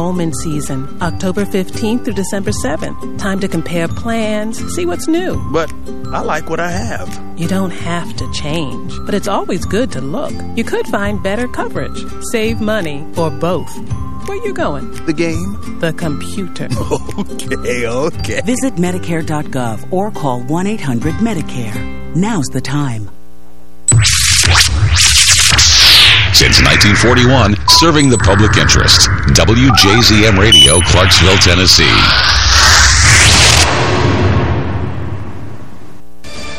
Enrollment season, October 15th through December 7th. Time to compare plans, see what's new. But I like what I have. You don't have to change, but it's always good to look. You could find better coverage, save money, or both. Where you going? The game? The computer. Okay, okay. Visit Medicare.gov or call 1 800 Medicare. Now's the time. Since 1941, serving the public interest. WJZM Radio, Clarksville, Tennessee.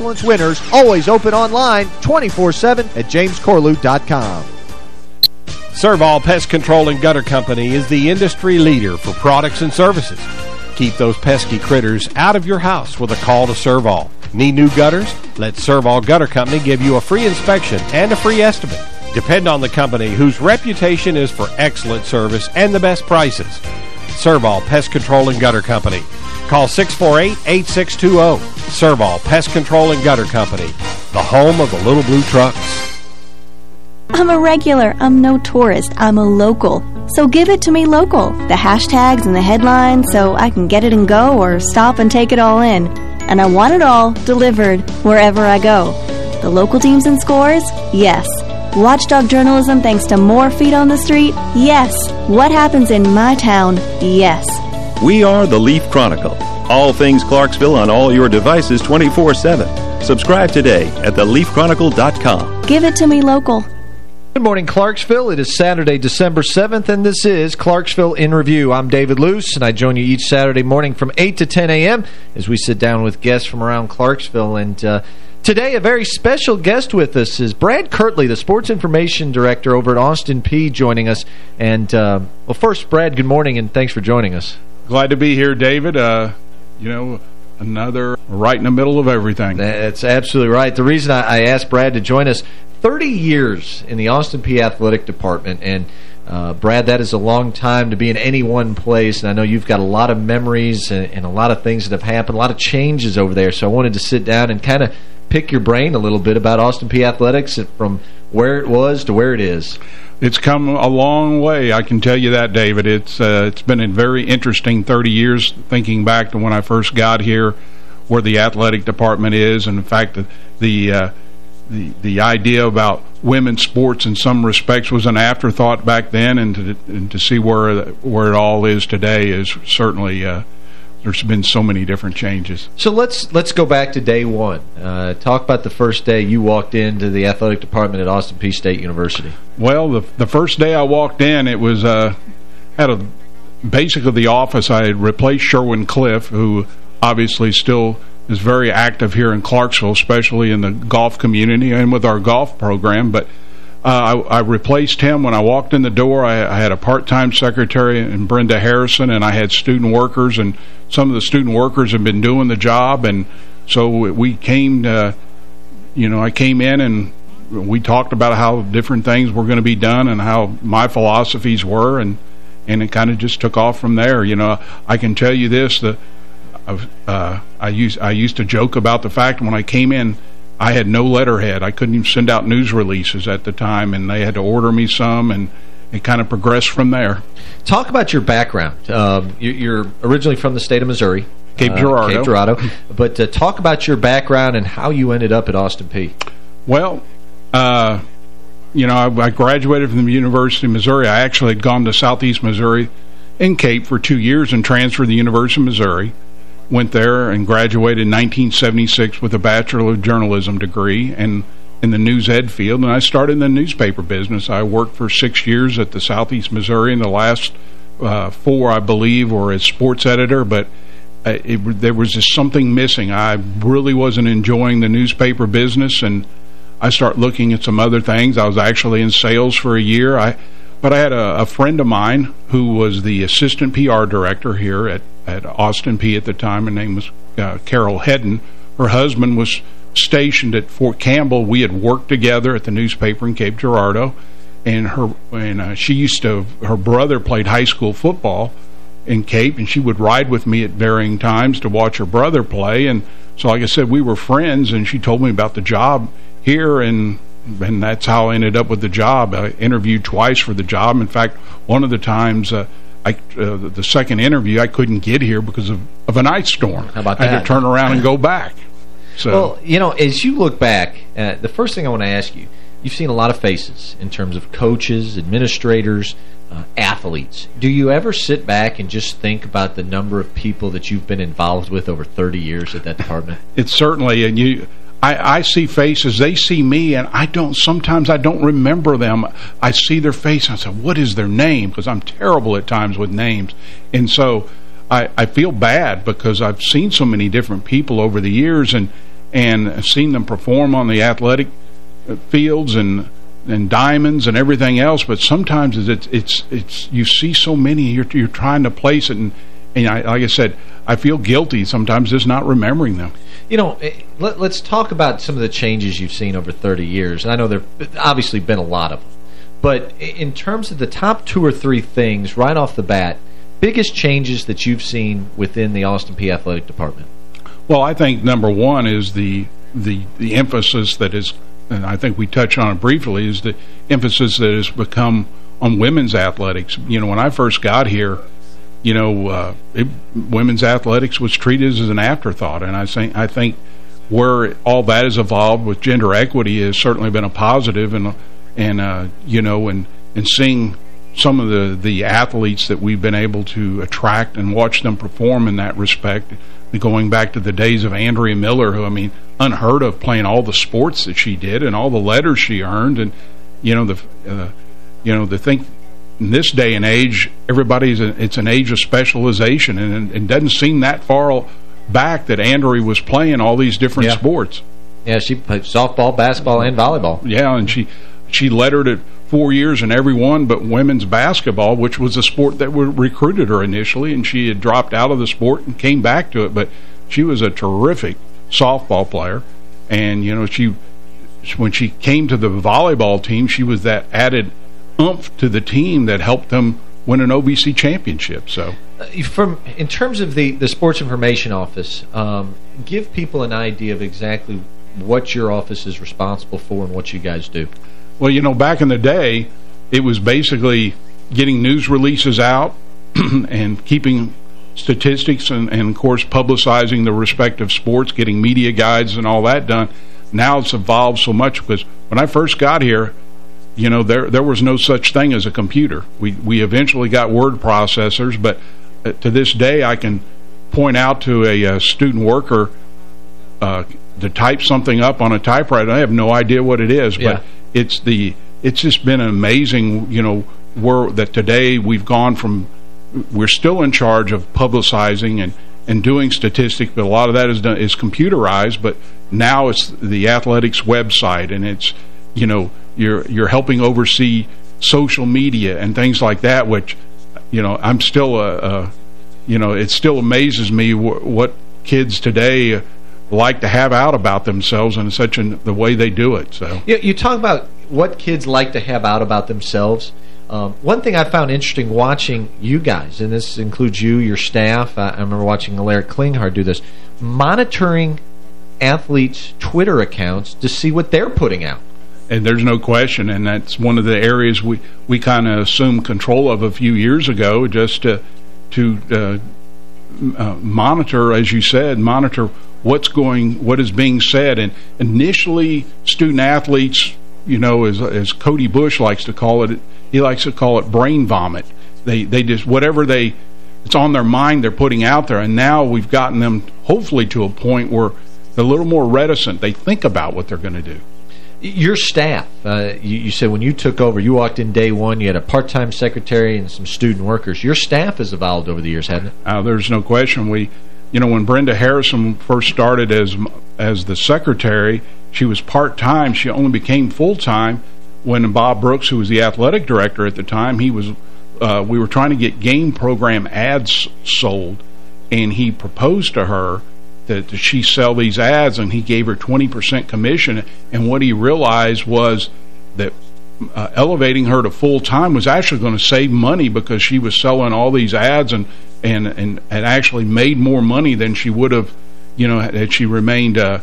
Excellence winners, always open online 24-7 at jamescorlew.com. Servall Pest Control and Gutter Company is the industry leader for products and services. Keep those pesky critters out of your house with a call to Servall. Need new gutters? Let Servall Gutter Company give you a free inspection and a free estimate. Depend on the company whose reputation is for excellent service and the best prices. Servall Pest Control and Gutter Company. Call 648-8620. Servall Pest Control and Gutter Company, the home of the little blue trucks. I'm a regular. I'm no tourist. I'm a local. So give it to me local. The hashtags and the headlines so I can get it and go or stop and take it all in. And I want it all delivered wherever I go. The local teams and scores? Yes. Watchdog journalism thanks to more feet on the street? Yes. What happens in my town? Yes. We are the Leaf Chronicle. All things Clarksville on all your devices 24-7. Subscribe today at theleafchronicle.com. Give it to me local. Good morning, Clarksville. It is Saturday, December 7th, and this is Clarksville in Review. I'm David Loos, and I join you each Saturday morning from 8 to 10 a.m. as we sit down with guests from around Clarksville. And uh, today, a very special guest with us is Brad Kirtley, the Sports Information Director over at Austin Peay, joining us. And, uh, well, first, Brad, good morning, and thanks for joining us. Glad to be here, David. Uh, you know, another right in the middle of everything. That's absolutely right. The reason I, I asked Brad to join us, 30 years in the Austin Peay Athletic Department, and uh, Brad, that is a long time to be in any one place, and I know you've got a lot of memories and, and, a lot of things that have happened, a lot of changes over there, so I wanted to sit down and kind of pick your brain a little bit about Austin Peay Athletics from where it was to where it is. It's come a long way, I can tell you that, David. It's uh, It's been a very interesting 30 years, thinking back to when I first got here, where the athletic department is, and in fact, the the, uh, the the idea about women's sports in some respects was an afterthought back then, and to, and to see where where it all is today is certainly uh, there's been so many different changes. So let's let's go back to day one. Uh, talk about the first day you walked into the athletic department at Austin Peay State University. Well, the the first day I walked in, it was uh, at a basically the office. I had replaced Sherwin Cliff, who obviously still is very active here in Clarksville, especially in the golf community and with our golf program. But uh, I, I, replaced him when I walked in the door. I, I had a part-time secretary in Brenda Harrison, and I had student workers, and some of the student workers have been doing the job, and so we came to, you know, I came in and we talked about how different things were going to be done and how my philosophies were, and and it kind of just took off from there. You know, I can tell you this: that uh, I used I used to joke about the fact when I came in I had no letterhead. I couldn't even send out news releases at the time, and they had to order me some, and it kind of progressed from there. Talk about your background. Um, you're originally from the state of Missouri. Cape Girardeau. Uh, Cape Girardeau. But uh, talk about your background and how you ended up at Austin Peay. Well, uh, you know, I, I, graduated from the University of Missouri. I actually had gone to Southeast Missouri in Cape for two years and transferred to the University of Missouri went there and graduated in 1976 with a Bachelor of Journalism degree and in the news ed field. And I started in the newspaper business. I worked for six years at the Southeast Missouri, and the last uh, four, I believe, were as sports editor. But uh, it, there was just something missing. I really wasn't enjoying the newspaper business, and I started looking at some other things. I was actually in sales for a year. I But I had a, a friend of mine who was the assistant PR director here at, at Austin Peay at the time. Her name was uh, Carol Hedden. Her husband was stationed at Fort Campbell. We had worked together at the newspaper in Cape Girardeau. And her and uh, she used to, her brother played high school football in Cape, and she would ride with me at varying times to watch her brother play. And so, like I said, we were friends, and she told me about the job here, and and that's how I ended up with the job. I interviewed twice for the job. In fact, one of the times, uh, I uh, the second interview, I couldn't get here because of, of an ice storm. How about I that? had to turn around and go back. So, Well, you know, as you look back, uh, the first thing I want to ask you, you've seen a lot of faces in terms of coaches, administrators, uh, athletes. Do you ever sit back and just think about the number of people that you've been involved with over 30 years at that department? it's certainly, and you, I, I see faces, they see me, and I don't, sometimes I don't remember them. I see their face, and I say, what is their name? Because I'm terrible at times with names. And so I, I feel bad because I've seen so many different people over the years and, and seen them perform on the athletic uh, fields and and diamonds and everything else, but sometimes it's it's it's you see so many you're you're trying to place it and and I, like I said, I feel guilty sometimes just not remembering them. You know, eh, let, let's talk about some of the changes you've seen over 30 years. And I know there have obviously been a lot of them. But in terms of the top two or three things right off the bat, biggest changes that you've seen within the Austin Peay Athletic Department? Well, I think number one is the the the emphasis that is, and I think we touched on it briefly, is the emphasis that has become on women's athletics. You know, when I first got here, you know, uh, it, women's athletics was treated as an afterthought, and I think I think where all that has evolved with gender equity has certainly been a positive, and and uh, you know, and and seeing some of the the athletes that we've been able to attract and watch them perform in that respect, going back to the days of Andrea Miller, who I mean, unheard of playing all the sports that she did and all the letters she earned, and you know the uh, you know the think in this day and age, everybody's a, it's an age of specialization, and it doesn't seem that far back that Andrea was playing all these different Yeah. sports. Yeah, she played softball, basketball, and volleyball. Yeah, and she she lettered at four years in every one but women's basketball, which was a sport that recruited her initially, and she had dropped out of the sport and came back to it. But she was a terrific softball player, and you know she when she came to the volleyball team, she was that added oomph to the team that helped them win an OVC championship. So. Uh, From in terms of the the sports information office, um, give people an idea of exactly what your office is responsible for and what you guys do. Well, you know, back in the day, it was basically getting news releases out and keeping statistics and, and, of course, publicizing the respective sports, getting media guides and all that done. Now it's evolved so much because when I first got here, you know, there there was no such thing as a computer. We we eventually got word processors, but uh, to this day, I can point out to a, uh student worker uh, to type something up on a typewriter. I have no idea what it is, but Yeah. it's the it's just been amazing, you know, where that today we've gone from we're still in charge of publicizing and and doing statistics, but a lot of that is done is computerized. But now it's the athletics website, and it's you know you're you're helping oversee social media and things like that. Which you know I'm still a, a you know it still amazes me wh what kids today like to have out about themselves and such in the way they do it. So You, you talk about what kids like to have out about themselves. Um, one thing I found interesting watching you guys, and this includes you, your staff, I, I remember watching Alaric Klinghardt do this, monitoring athletes' Twitter accounts to see what they're putting out. And there's no question, and that's one of the areas we we kind of assumed control of a few years ago, just to to uh, uh, monitor, as you said, monitor what's going, what is being said. And initially, student athletes, you know, as as Cody Bush likes to call it, he likes to call it brain vomit. They they just whatever they it's on their mind they're putting out there, and now we've gotten them hopefully to a point where they're a little more reticent. They think about what they're going to do. Your staff, uh, you, you said when you took over, you walked in day one, you had a part-time secretary and some student workers. Your staff has evolved over the years, hasn't it? Uh, there's no question. We, you know, when Brenda Harrison first started as as the secretary, she was part-time. She only became full-time when Bob Brooks, who was the athletic director at the time, he was uh, we were trying to get game program ads sold, and he proposed to her that she sell these ads, and he gave her 20% commission. And what he realized was that uh, elevating her to full-time was actually going to save money because she was selling all these ads and, and, and had actually made more money than she would have, you know, had she remained uh,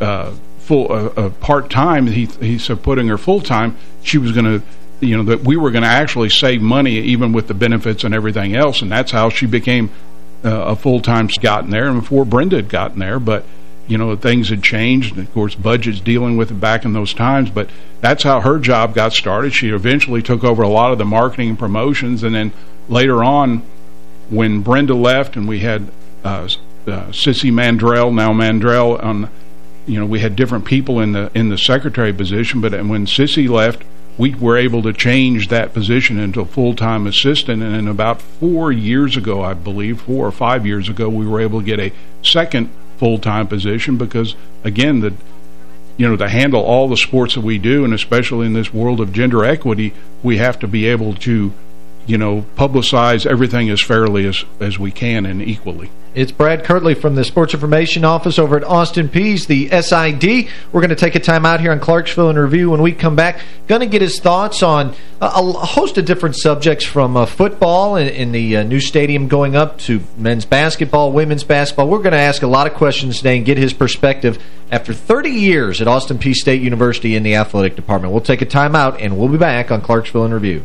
uh, full uh, uh, part-time. He, he said putting her full-time, she was going to you know, that we were going to actually save money even with the benefits and everything else, and that's how she became uh, a full-time gotten there, and before Brenda had gotten there, but, you know, things had changed, and of course, budget's dealing with it back in those times, but that's how her job got started. She eventually took over a lot of the marketing and promotions, and then later on, when Brenda left and we had uh, uh, Sissy Mandrell, now Mandrell, on, you know, we had different people in the in the secretary position, but and when Sissy left, we were able to change that position into a full-time assistant. And about four years ago, I believe, four or five years ago, we were able to get a second full-time position because, again, the you know, to handle all the sports that we do, and especially in this world of gender equity, we have to be able to, you know, publicize everything as fairly as, as we can and equally. It's Brad Kirtley from the Sports Information Office over at Austin Peay's, the SID. We're going to take a time out here on Clarksville in Review. When we come back, going to get his thoughts on a, host of different subjects from uh, football in, in the uh, new stadium going up to men's basketball, women's basketball. We're going to ask a lot of questions today and get his perspective after 30 years at Austin Peay State University in the athletic department. We'll take a time out, and we'll be back on Clarksville in Review.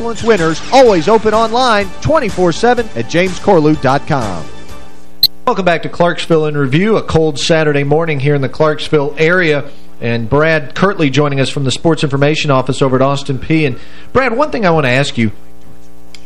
Excellence winners, always open online 24-7 at jamescorlew.com. Welcome back to Clarksville in Review, a cold Saturday morning here in the Clarksville area. And Brad Kirtley joining us from the Sports Information Office over at Austin Peay. And Brad, one thing I want to ask you,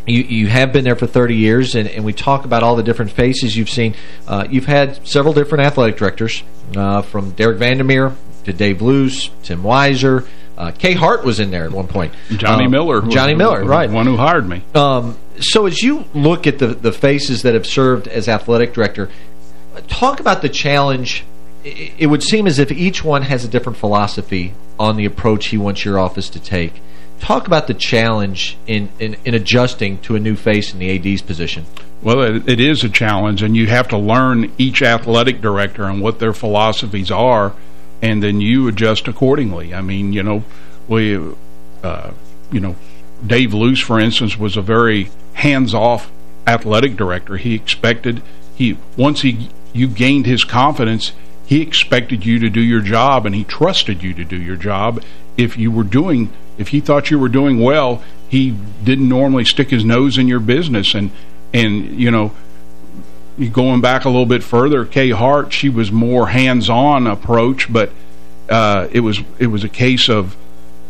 you, you have been there for 30 years, and, and we talk about all the different faces you've seen. Uh, you've had several different athletic directors, uh, from Derek van der Merwe to Dave Loos, Tim Weiser, uh, Kay Hart was in there at one point. Johnny um, Miller. Johnny was, Miller, was right. one who hired me. Um, so as you look at the, the faces that have served as athletic director, talk about the challenge. It would seem as if each one has a different philosophy on the approach he wants your office to take. Talk about the challenge in, in, in adjusting to a new face in the AD's position. Well, it, it is a challenge, and you have to learn each athletic director and what their philosophies are and then you adjust accordingly. I mean, you know, we, uh, you know, Dave Loos, for instance, was a very hands-off athletic director. He expected, he once he you gained his confidence, he expected you to do your job, and he trusted you to do your job. If you were doing, if he thought you were doing well, he didn't normally stick his nose in your business. And, and you know, going back a little bit further, Kay Hart, she was more hands-on approach, but uh, it was it was a case of,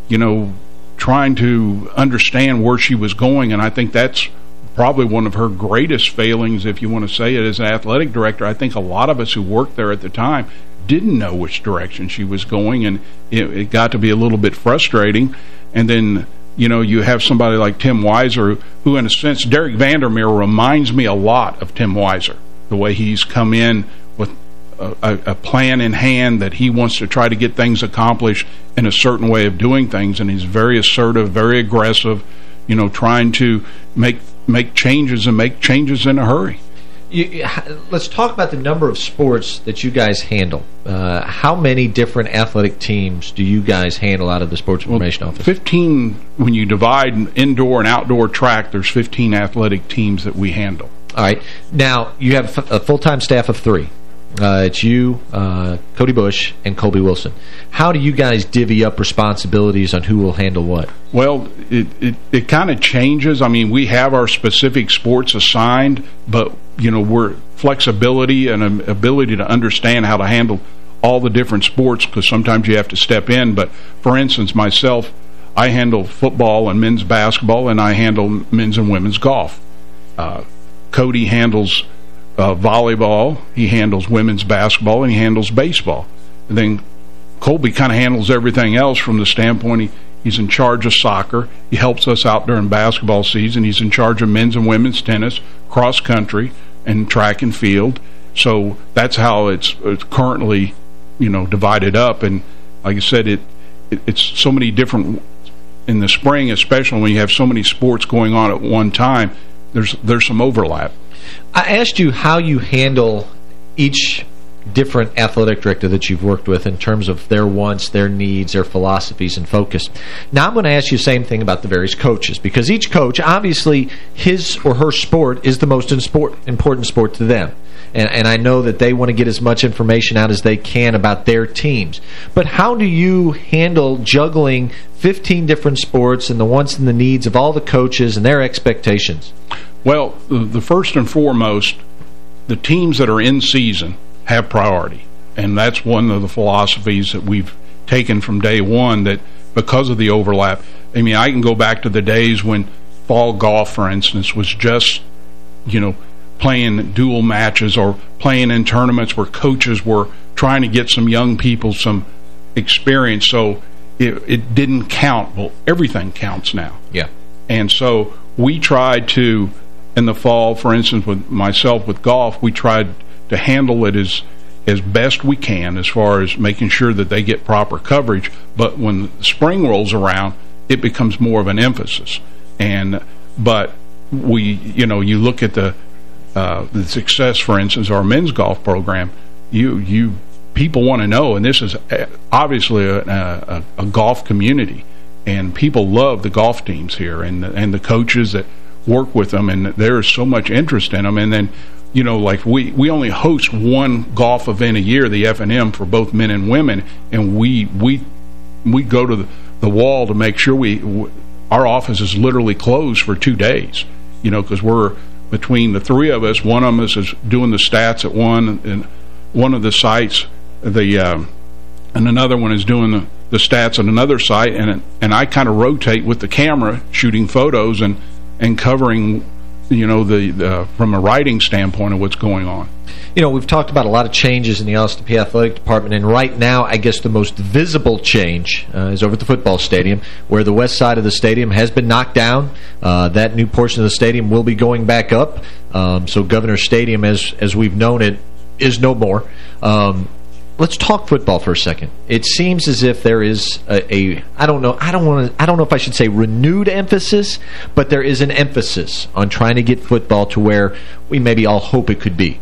you know, trying to understand where she was going, and I think that's probably one of her greatest failings, if you want to say it, as an athletic director. I think a lot of us who worked there at the time didn't know which direction she was going, and it, it got to be a little bit frustrating. And then, you know, you have somebody like Tim Weiser, who in a sense, Derek van der Merwe reminds me a lot of Tim Weiser. The way he's come in with a, a, plan in hand that he wants to try to get things accomplished in a certain way of doing things. And he's very assertive, very aggressive, you know, trying to make make changes and make changes in a hurry. You, let's talk about the number of sports that you guys handle. Uh, how many different athletic teams do you guys handle out of the Sports Information well, Office? 15, when you divide indoor and outdoor track, there's 15 athletic teams that we handle. All right. Now, you have a full-time staff of three. Uh, it's you, uh, Cody Bush, and Colby Wilson. How do you guys divvy up responsibilities on who will handle what? Well, it, it, it kind of changes. I mean, we have our specific sports assigned, but, you know, we're flexibility and ability to understand how to handle all the different sports because sometimes you have to step in. But, for instance, myself, I handle football and men's basketball, and I handle men's and women's golf. Uh, Cody handles uh, volleyball, he handles women's basketball, and he handles baseball. And then Colby kind of handles everything else from the standpoint he, he's in charge of soccer. He helps us out during basketball season. He's in charge of men's and women's tennis, cross country, and track and field. So that's how it's, it's currently, you know, divided up. And like I said, it, it it's so many different in the spring, especially when you have so many sports going on at one time. There's there's some overlap. I asked you how you handle each different athletic director that you've worked with in terms of their wants, their needs, their philosophies, and focus. Now I'm going to ask you the same thing about the various coaches, because each coach, obviously, his or her sport is the most important sport to them. And, and I know that they want to get as much information out as they can about their teams. But how do you handle juggling 15 different sports and the wants and the needs of all the coaches and their expectations? Well, the first and foremost, the teams that are in season have priority. And that's one of the philosophies that we've taken from day one that because of the overlap, I mean, I can go back to the days when fall golf, for instance, was just, you know, playing dual matches or playing in tournaments where coaches were trying to get some young people some experience. So it, it didn't count. Well, everything counts now. Yeah. And so we tried to in the fall, for instance, with myself with golf, we tried to handle it as as best we can as far as making sure that they get proper coverage. But when spring rolls around, it becomes more of an emphasis. And but we, you know, you look at the uh, the success, for instance, our men's golf program. You you people want to know, and this is uh, obviously a, a, a golf community, and people love the golf teams here and the, and the coaches that work with them, and there's so much interest in them. And then, you know, like we, we only host one golf event a year, the F&M, for both men and women, and we we we go to the, the wall to make sure we our office is literally closed for two days, you know, because we're between the three of us, one of us is doing the stats at one and one of the sites, the um, and another one is doing the, the stats at another site, and and I kind of rotate with the camera shooting photos and and covering, you know, the, the from a writing standpoint of what's going on. You know, we've talked about a lot of changes in the LSTP Athletic Department, and right now, I guess the most visible change uh, is over at the football stadium, where the west side of the stadium has been knocked down. Uh, that new portion of the stadium will be going back up. Um, so Governor Stadium, as as we've known it, is no more. Um, let's talk football for a second. It seems as if there is a, a I don't know, I don't want to I don't know if I should say renewed emphasis, but there is an emphasis on trying to get football to where we maybe all hope it could be.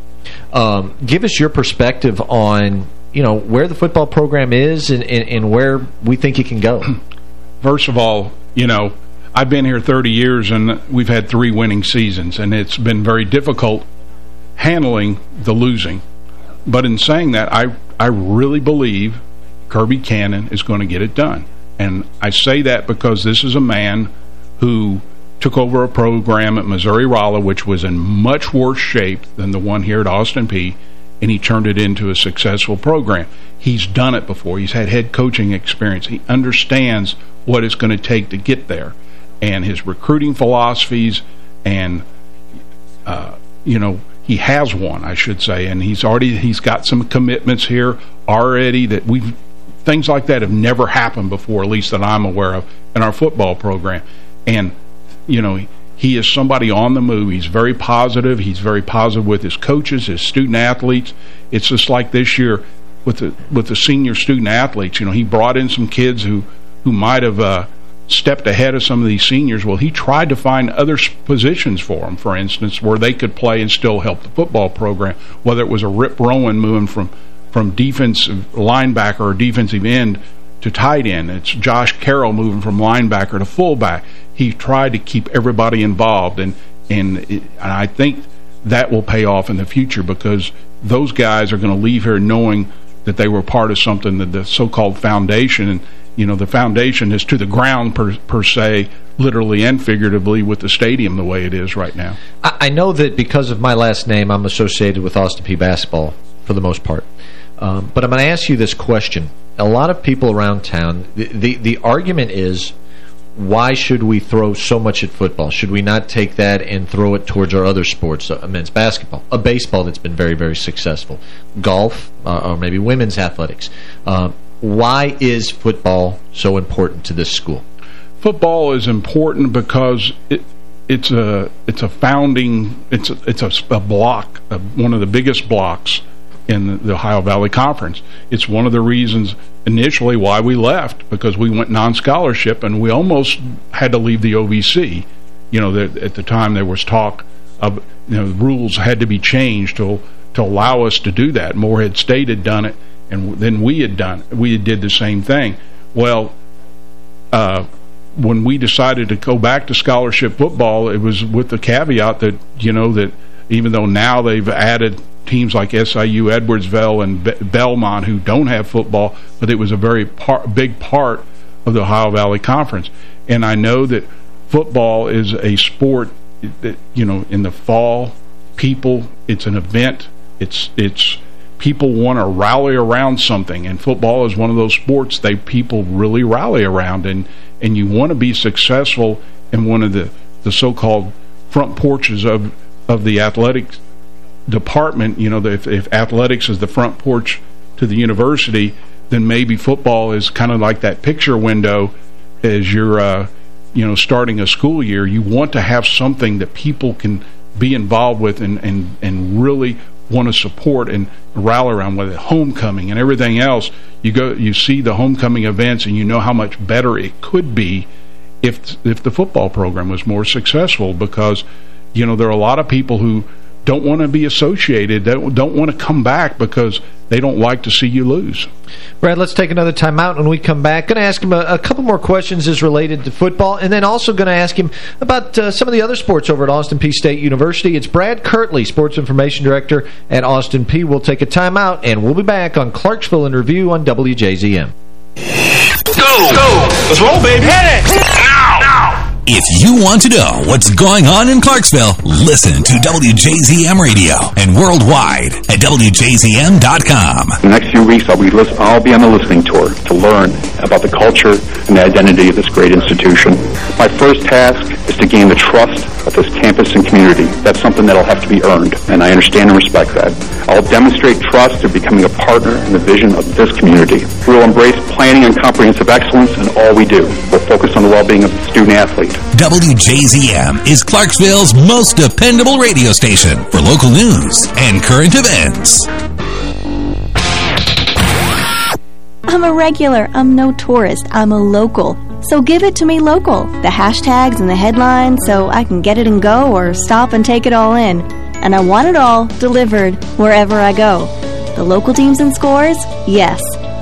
Um, give us your perspective on, you know, where the football program is and, and, and where we think it can go. First of all, you know, I've been here 30 years and we've had three winning seasons and it's been very difficult handling the losing. But in saying that, I I really believe Kirby Cannon is going to get it done. And I say that because this is a man who took over a program at Missouri-Rolla, which was in much worse shape than the one here at Austin Peay, and he turned it into a successful program. He's done it before. He's had head coaching experience. He understands what it's going to take to get there. And his recruiting philosophies and, uh, you know, he has one, I should say, and he's already he's got some commitments here already that we've things like that have never happened before, at least that I'm aware of, in our football program. And, you know, he is somebody on the move. He's very positive. He's very positive with his coaches, his student athletes. It's just like this year with the with the senior student athletes. You know, he brought in some kids who who might have uh, stepped ahead of some of these seniors. Well, he tried to find other positions for them, for instance, where they could play and still help the football program, whether it was a Rip Rowan moving from from defensive linebacker or defensive end to tight end. It's Josh Carroll moving from linebacker to fullback. He tried to keep everybody involved, and and, and I think that will pay off in the future because those guys are going to leave here knowing that they were part of something that the so-called foundation and you know the foundation is to the ground per, per se literally and figuratively with the stadium the way it is right now. I, I know that because of my last name I'm associated with Austin Peay basketball for the most part. Um, but I'm going to ask you this question. A lot of people around town, the, the, the argument is, why should we throw so much at football? Should we not take that and throw it towards our other sports, uh, men's basketball, a baseball that's been very, very successful, golf, uh, or maybe women's athletics? Uh, why is football so important to this school? Football is important because it, it's a it's a founding it's a, it's a, a block, a, one of the biggest blocks in the Ohio Valley Conference. It's one of the reasons initially why we left, because we went non-scholarship, and we almost had to leave the OVC. You know, at the time there was talk of, you know, rules had to be changed to to allow us to do that. Morehead State had done it, and then we had done we did the same thing. Well, uh, when we decided to go back to scholarship football, it was with the caveat that, you know, that even though now they've added teams like SIU, Edwardsville, and Be Belmont who don't have football, but it was a very par big part of the Ohio Valley Conference. And I know that football is a sport that, you know, in the fall, people, it's an event. It's, it's, people want to rally around something, and football is one of those sports they people really rally around, and, and you want to be successful in one of the, the so-called front porches of, of the athletics department, you know, if, if athletics is the front porch to the university, then maybe football is kind of like that picture window as you're, uh, you know, starting a school year. You want to have something that people can be involved with and, and, and really want to support and rally around, whether homecoming and everything else. You go, you see the homecoming events and you know how much better it could be if if the football program was more successful because, you know, there are a lot of people who don't want to be associated, don't, don't want to come back because they don't like to see you lose. Brad, let's take another time out. When we come back, going to ask him a, a, couple more questions as related to football, and then also going to ask him about uh, some of the other sports over at Austin Peay State University. It's Brad Kirtley, Sports Information Director at Austin Peay. We'll take a time out, and we'll be back on Clarksville in Review on WJZM. Go! Go! Let's roll, baby! Hit it! If you want to know what's going on in Clarksville, listen to WJZM Radio and worldwide at WJZM.com. The next few weeks, I'll be, I'll be on a listening tour to learn about the culture and the identity of this great institution. My first task is to gain the trust of this campus and community. That's something that'll have to be earned, and I understand and respect that. I'll demonstrate trust through becoming a partner in the vision of this community. We will embrace planning and comprehensive excellence in all we do. We'll focus on the well-being of the student-athlete. WJZM is Clarksville's most dependable radio station for local news and current events. I'm a regular. I'm no tourist. I'm a local. So give it to me local. The hashtags and the headlines so I can get it and go or stop and take it all in. And I want it all delivered wherever I go. The local teams and scores? Yes.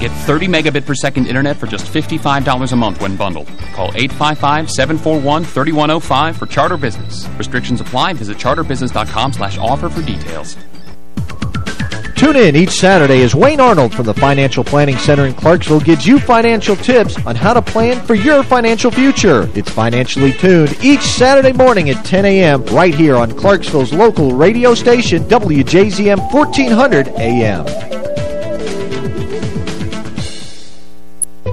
Get 30 megabit per second internet for just $55 a month when bundled. Call 855-741-3105 for Charter Business. Restrictions apply. Visit charterbusiness.com slash offer for details. Tune in each Saturday as Wayne Arnold from the Financial Planning Center in Clarksville gives you financial tips on how to plan for your financial future. It's Financially Tuned each Saturday morning at 10 a.m. right here on Clarksville's local radio station, WJZM 1400 AM.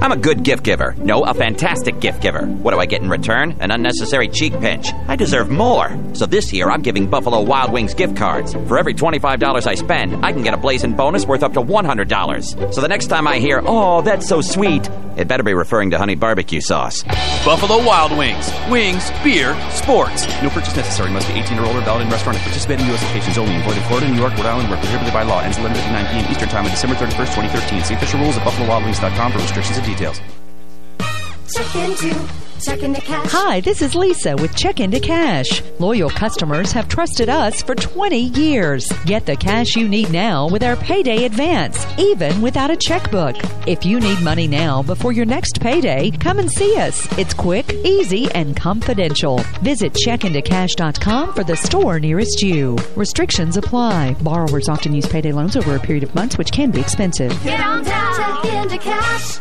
I'm a good gift giver. No, a fantastic gift giver. What do I get in return? An unnecessary cheek pinch. I deserve more. So this year, I'm giving Buffalo Wild Wings gift cards. For every $25 I spend, I can get a blazing bonus worth up to $100. So the next time I hear, oh, that's so sweet, it better be referring to honey barbecue sauce. Buffalo Wild Wings. Wings, beer, sports. No purchase necessary. Must be 18 or older. Valid in restaurant and participating U.S. locations only. Employed in Florida, New York, Rhode Island, where prohibited by law. Ends 11 9 p.m. Eastern Time on December 31st, 2013. See official rules at BuffaloWildWings.com for restrictions and details. Check into Check into cash. Hi, this is Lisa with Check into Cash. Loyal customers have trusted us for 20 years. Get the cash you need now with our payday advance, even without a checkbook. If you need money now before your next payday, come and see us. It's quick, easy, and confidential. Visit checkintocash.com for the store nearest you. Restrictions apply. Borrowers often use payday loans over a period of months, which can be expensive. Get on down. Check into cash.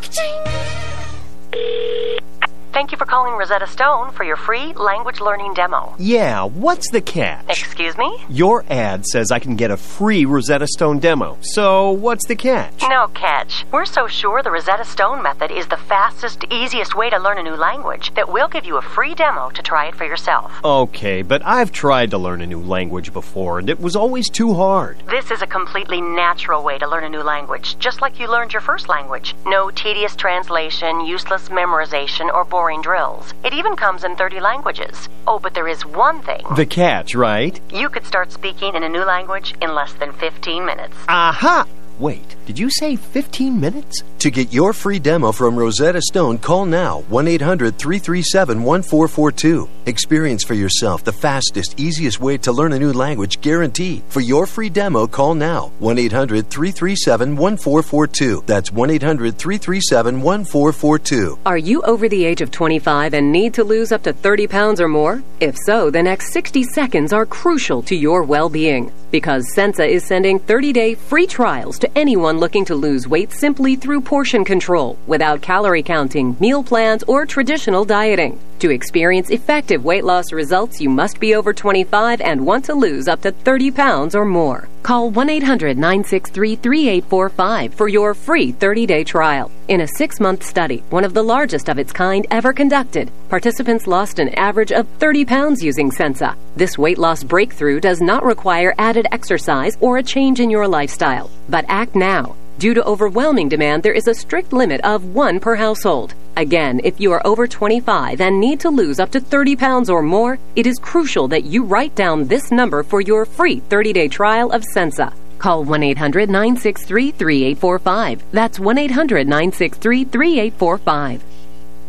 Thank you for calling Rosetta Stone for your free language learning demo. Yeah, what's the catch? Excuse me? Your ad says I can get a free Rosetta Stone demo. So, what's the catch? No catch. We're so sure the Rosetta Stone method is the fastest, easiest way to learn a new language that we'll give you a free demo to try it for yourself. Okay, but I've tried to learn a new language before, and it was always too hard. This is a completely natural way to learn a new language, just like you learned your first language. No tedious translation, useless memorization, or boring drills. It even comes in 30 languages. Oh, but there is one thing. The catch, right? You could start speaking in a new language in less than 15 minutes. Aha! Wait, did you say 15 minutes? To get your free demo from Rosetta Stone, call now 1 800 337 1442. Experience for yourself the fastest, easiest way to learn a new language guaranteed. For your free demo, call now 1 800 337 1442. That's 1 800 337 1442. Are you over the age of 25 and need to lose up to 30 pounds or more? If so, the next 60 seconds are crucial to your well being because Sensa is sending 30 day free trials to anyone looking to lose weight simply through portion control, without calorie counting, meal plans, or traditional dieting. To experience effective weight loss results, you must be over 25 and want to lose up to 30 pounds or more. Call 1 800 963 3845 for your free 30 day trial. In a six month study, one of the largest of its kind ever conducted, participants lost an average of 30 pounds using Sensa. This weight loss breakthrough does not require added exercise or a change in your lifestyle. But act now. Due to overwhelming demand, there is a strict limit of one per household. Again, if you are over 25 and need to lose up to 30 pounds or more, it is crucial that you write down this number for your free 30 day trial of Sensa. Call 1 800 963 3845. That's 1 800 963 3845.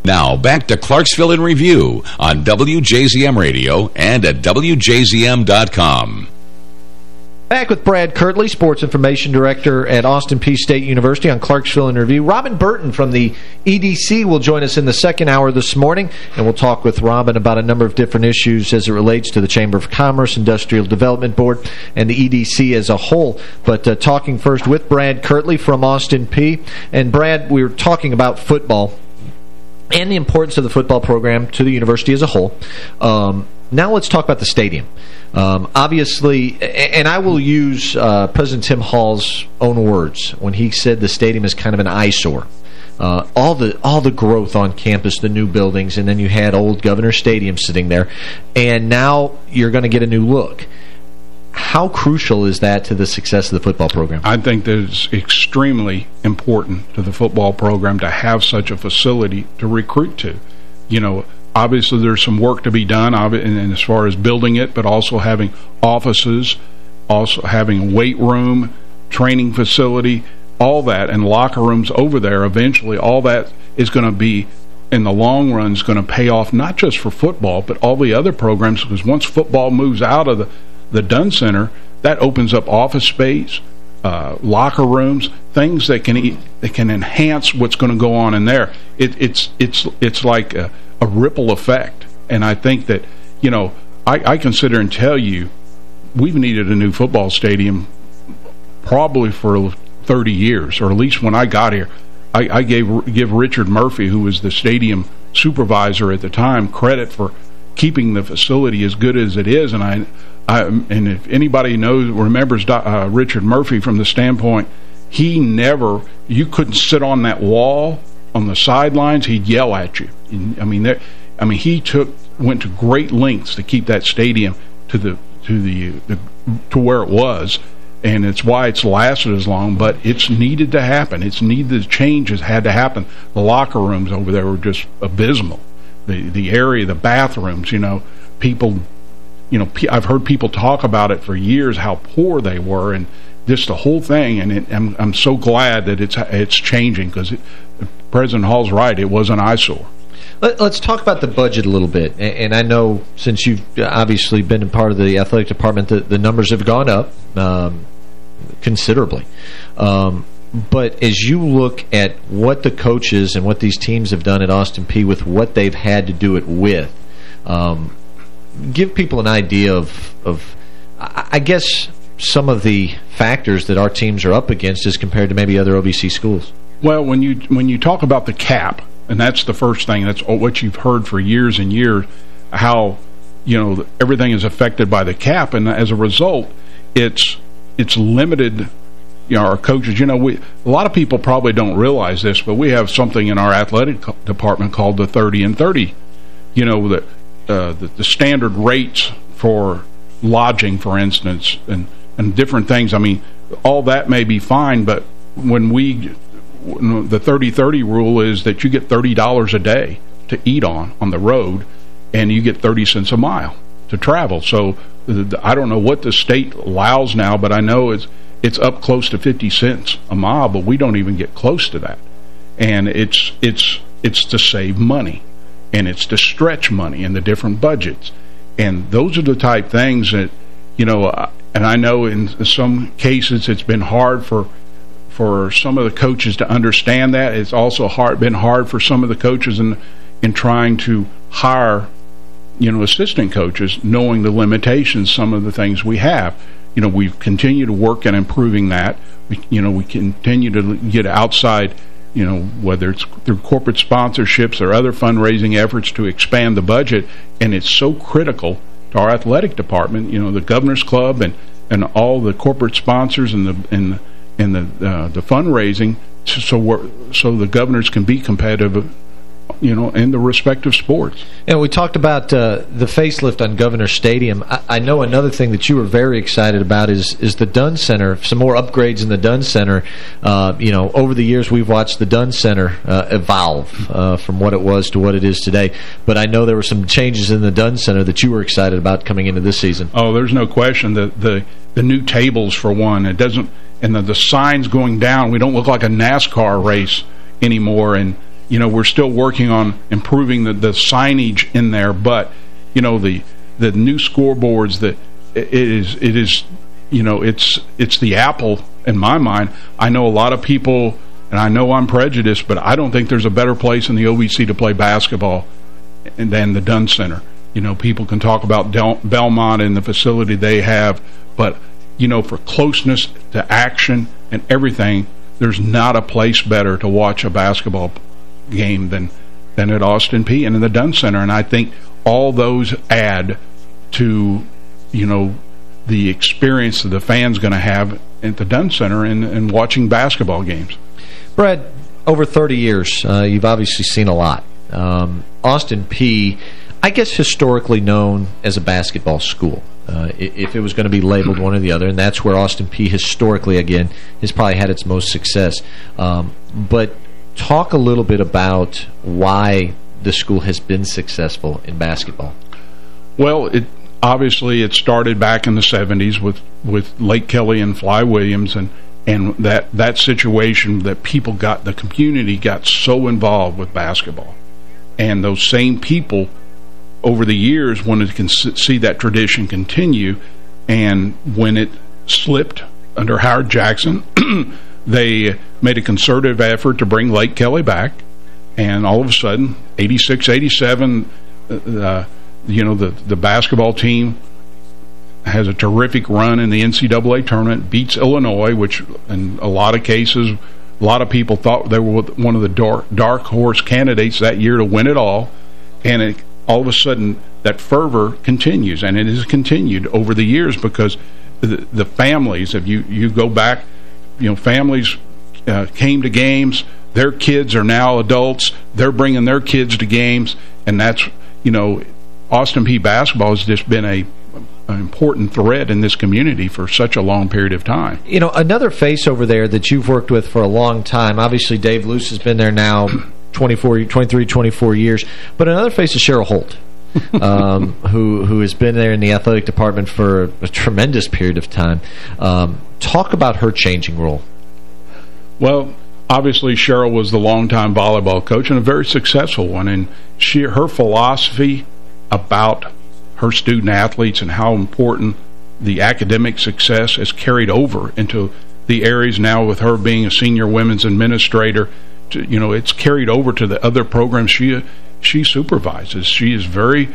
Now, back to Clarksville in Review on WJZM Radio and at WJZM.com. Back with Brad Kirtley, Sports Information Director at Austin Peay State University on Clarksville in Review. Robin Burton from the EDC will join us in the second hour this morning, and we'll talk with Robin about a number of different issues as it relates to the Chamber of Commerce, Industrial Development Board, and the EDC as a whole. But uh, talking first with Brad Kirtley from Austin Peay. And Brad, we were talking about football and the importance of the football program to the university as a whole. Um, now let's talk about the stadium. Um, obviously, and I will use uh, President Tim Hall's own words when he said the stadium is kind of an eyesore. Uh, all the all the growth on campus, the new buildings, and then you had old Governor Stadium sitting there, and now you're going to get a new look. How crucial is that to the success of the football program? I think that it's extremely important to the football program to have such a facility to recruit to. You know, obviously there's some work to be done and as far as building it, but also having offices, also having weight room, training facility, all that, and locker rooms over there eventually, all that is going to be, in the long run, is going to pay off not just for football, but all the other programs, because once football moves out of the, the Dunn Center, that opens up office space, uh, locker rooms, things that can that can enhance what's going to go on in there. It, it's it's it's like a, a ripple effect. And I think that, you know, I, I consider and tell you, we've needed a new football stadium probably for 30 years, or at least when I got here. I, I gave give Richard Murphy, who was the stadium supervisor at the time, credit for keeping the facility as good as it is. And I, I and if anybody knows remembers uh, Richard Murphy from the standpoint, he never you couldn't sit on that wall on the sidelines, he'd yell at you. I mean, there, I mean, he took went to great lengths to keep that stadium to the to the, the to where it was, and it's why it's lasted as long. But it's needed to happen. It's needed. The changes had to happen. The locker rooms over there were just abysmal. The the area, the bathrooms, you know, people, you know, I've heard people talk about it for years how poor they were, and just the whole thing. And it, I'm I'm so glad that it's it's changing because President Hall's right. It was an eyesore. Let, us talk about the budget a little bit. And, I know since you've obviously been a part of the athletic department, the, the numbers have gone up um, considerably. Um, but as you look at what the coaches and what these teams have done at Austin Peay with what they've had to do it with, um, give people an idea of, of, I guess, some of the factors that our teams are up against as compared to maybe other OVC schools. Well, when you when you talk about the cap, and that's the first thing, that's what you've heard for years and years, how you know everything is affected by the cap, and as a result, it's it's limited. You know, our coaches. You know, we a lot of people probably don't realize this, but we have something in our athletic department called the 30 and 30. You know, the uh, the, the standard rates for lodging, for instance, and and different things. I mean, all that may be fine, but when we the 30-30 rule is that you get $30 a day to eat on on the road, and you get 30 cents a mile to travel. So I don't know what the state allows now, but I know it's it's up close to 50 cents a mile, but we don't even get close to that. And it's it's it's to save money, and it's to stretch money in the different budgets. And those are the type things that, you know, and I know in some cases it's been hard for for some of the coaches to understand that. It's also hard been hard for some of the coaches in in trying to hire you know assistant coaches knowing the limitations some of the things we have. You know, we continue to work on improving that. We, you know, we continue to get outside you know, whether it's through corporate sponsorships or other fundraising efforts to expand the budget, and it's so critical to our athletic department, you know, the Governor's Club and, and all the corporate sponsors and the and and the uh, the fundraising so so the governors can be competitive you know, in the respective sports. And we talked about uh, the facelift on Governor Stadium. I, I, know another thing that you were very excited about is is the Dunn Center, some more upgrades in the Dunn Center. Uh, you know, over the years we've watched the Dunn Center uh, evolve uh, from what it was to what it is today. But I know there were some changes in the Dunn Center that you were excited about coming into this season. Oh, there's no question. The, the, the new tables, for one, it doesn't and the, the signs going down. We don't look like a NASCAR race anymore. And you know, we're still working on improving the, the signage in there, but, you know, the the new scoreboards that it is it is you know it's it's the apple in my mind I know a lot of people and I know I'm prejudiced but I don't think there's a better place in the OVC to play basketball than the Dunn Center you know people can talk about Del Belmont and the facility they have but you know for closeness to action and everything there's not a place better to watch a basketball game than than at Austin Peay and in the Dunn Center and I think all those add to, you know, the experience that the fan's going to have at the Dunn Center and, and watching basketball games. Brad, over 30 years, uh, you've obviously seen a lot. Um, Austin Peay, I guess historically known as a basketball school. Uh, if it was going to be labeled one or the other, and that's where Austin Peay historically, again, has probably had its most success. Um, but talk a little bit about why the school has been successful in basketball? Well, it obviously it started back in the 70s with with Lake Kelly and Fly Williams and and that that situation that people got the community got so involved with basketball and those same people over the years wanted to see that tradition continue and when it slipped under Howard Jackson they made a concerted effort to bring Lake Kelly back and all of a sudden 86 87 uh, you know the the basketball team has a terrific run in the NCAA tournament beats Illinois which in a lot of cases a lot of people thought they were one of the dark, dark horse candidates that year to win it all and it, all of a sudden that fervor continues and it has continued over the years because the, the families if you you go back you know families uh, came to games their kids are now adults. They're bringing their kids to games, and that's, you know, Austin Peay basketball has just been a an important thread in this community for such a long period of time. You know, another face over there that you've worked with for a long time, obviously Dave Loos has been there now 24, 23, 24 years, but another face is Cheryl Holt. um, who who has been there in the athletic department for a tremendous period of time. Um, talk about her changing role. Well, obviously Cheryl was the longtime volleyball coach and a very successful one. And she her philosophy about her student athletes and how important the academic success has carried over into the areas now with her being a senior women's administrator. To, you know, it's carried over to the other programs she she supervises. She is very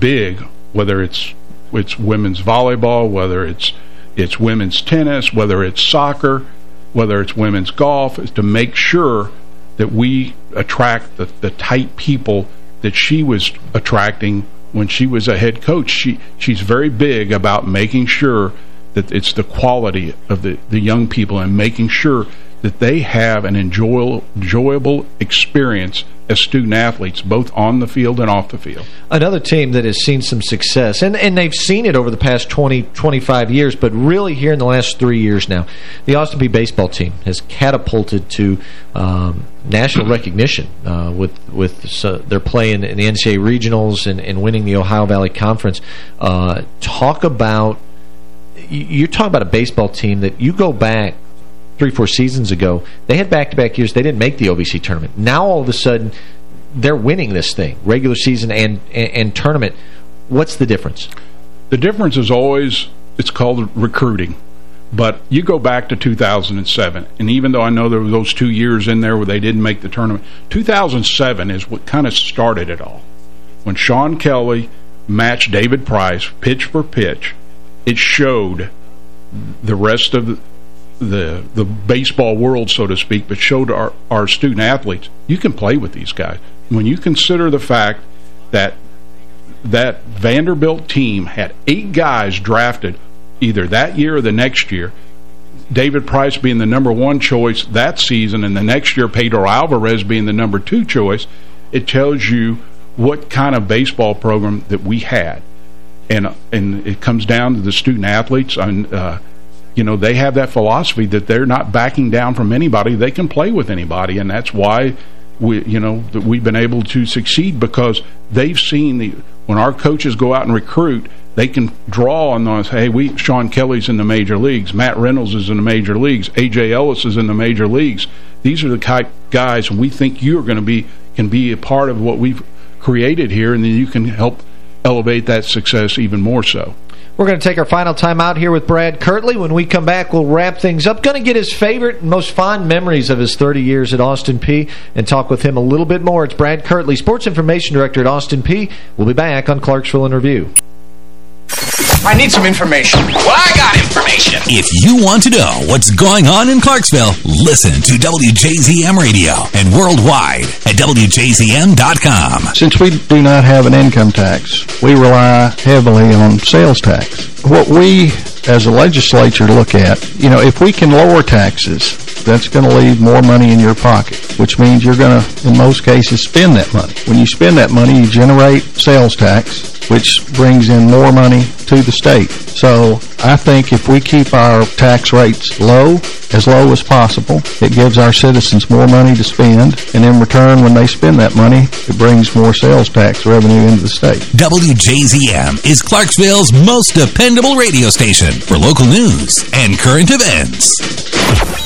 big, whether it's it's women's volleyball, whether it's it's women's tennis, whether it's soccer, whether it's women's golf, is to make sure that we attract the, the type people that she was attracting when she was a head coach. She She's very big about making sure that it's the quality of the, the young people and making sure that they have an enjoyable, enjoyable experience as student athletes, both on the field and off the field. Another team that has seen some success, and, and they've seen it over the past 20, 25 years, but really here in the last three years now, the Austin Peay baseball team has catapulted to um, national recognition uh, with with uh, their play in, in, the NCAA regionals and, and, winning the Ohio Valley Conference. Uh, talk about, you're talking about a baseball team that you go back three, four seasons ago, they had back-to-back -back years. They didn't make the OVC tournament. Now, all of a sudden, they're winning this thing, regular season and, and, and tournament. What's the difference? The difference is always, it's called recruiting. But you go back to 2007, and even though I know there were those two years in there where they didn't make the tournament, 2007 is what kind of started it all. When Sean Kelly matched David Price pitch for pitch, it showed the rest of the, the baseball world, so to speak, but showed our, our student athletes, you can play with these guys. When you consider the fact that that Vanderbilt team had eight guys drafted either that year or the next year, David Price being the number one choice that season, and the next year Pedro Alvarez being the number two choice, it tells you what kind of baseball program that we had. And and it comes down to the student athletes. And, uh, you know, they have that philosophy that they're not backing down from anybody. They can play with anybody, and that's why we, you know, that we've been able to succeed because they've seen the when our coaches go out and recruit, they can draw on us. Hey, we Sean Kelly's in the major leagues, Matt Reynolds is in the major leagues, A.J. Ellis is in the major leagues. these are the type guys, we think you're going to be can be a part of what we've created here, and then you can help elevate that success even more so. We're going to take our final time out here with Brad Kirtley. When we come back, we'll wrap things up. Going to get his favorite and most fond memories of his 30 years at Austin Peay and talk with him a little bit more. It's Brad Kirtley, Sports Information Director at Austin Peay. We'll be back on Clarksville in Review. I need some information. Well, I got information. If you want to know what's going on in Clarksville, listen to WJZM Radio and worldwide at WJZM.com. Since we do not have an income tax, we rely heavily on sales tax. What we as a legislature look at, you know, if we can lower taxes, that's going to leave more money in your pocket, which means you're going to, in most cases, spend that money. When you spend that money, you generate sales tax, which brings in more money to the state. So I think if we keep our tax rates low, as low as possible, it gives our citizens more money to spend, and in return, when they spend that money, it brings more sales tax revenue into the state. WJZM is Clarksville's most dependable radio station for local news and current events.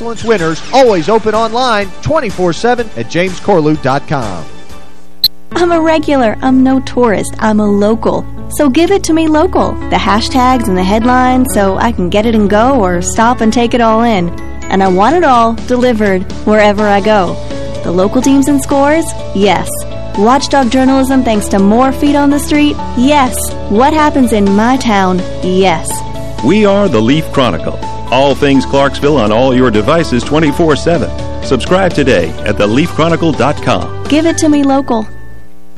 Excellence winners, always open online 24-7 at jamescorlew.com. I'm a regular. I'm no tourist. I'm a local. So give it to me local. The hashtags and the headlines so I can get it and go or stop and take it all in. And I want it all delivered wherever I go. The local teams and scores? Yes. Watchdog journalism thanks to more feet on the street? Yes. What happens in my town? Yes. We are the Leaf Chronicle. All things Clarksville on all your devices 24-7. Subscribe today at theleafchronicle.com. Give it to me local.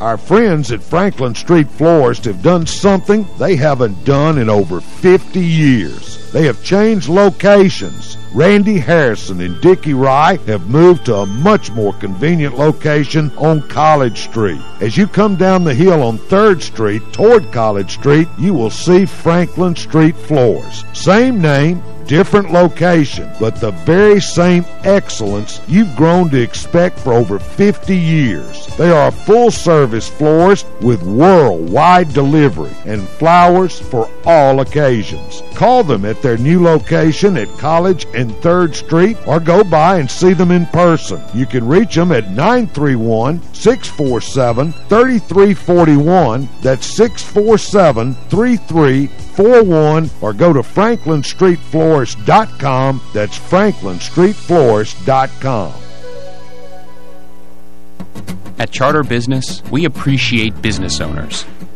Our friends at Franklin Street Florist have done something they haven't done in over 50 years. They have changed locations. Randy Harrison and Dickie Rye have moved to a much more convenient location on College Street. As you come down the hill on 3rd Street toward College Street, you will see Franklin Street Florist. Same name, different location, but the very same excellence you've grown to expect for over 50 years. They are a full-service florist with worldwide delivery and flowers for all occasions. Call them at their new location at College and 3rd Street or go by and see them in person. You can reach them at 931-647-3341. That's 647-3341 or go to franklinstreetflorist.com. That's franklinstreetflorist.com. At Charter Business, we appreciate business owners.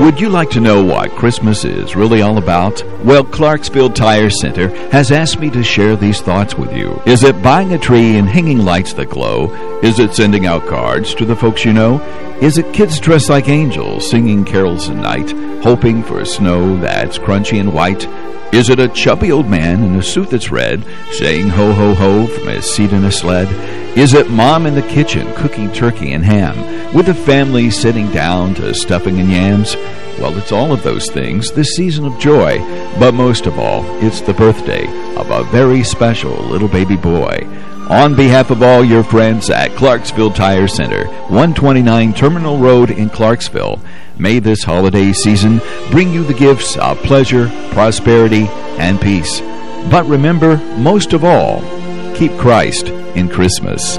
Would you like to know what Christmas is really all about? Well, Clarksville Tire Center has asked me to share these thoughts with you. Is it buying a tree and hanging lights that glow? Is it sending out cards to the folks you know? Is it kids dressed like angels singing carols at night, hoping for a snow that's crunchy and white? Is it a chubby old man in a suit that's red, saying ho ho ho from his seat in a sled? Is it mom in the kitchen cooking turkey and ham, with the family sitting down to stuffing and yams? Well, it's all of those things, this season of joy, but most of all, it's the birthday of a very special little baby boy. On behalf of all your friends at Clarksville Tire Center, 129 Terminal Road in Clarksville, may this holiday season bring you the gifts of pleasure, prosperity, and peace. But remember, most of all, keep Christ in Christmas.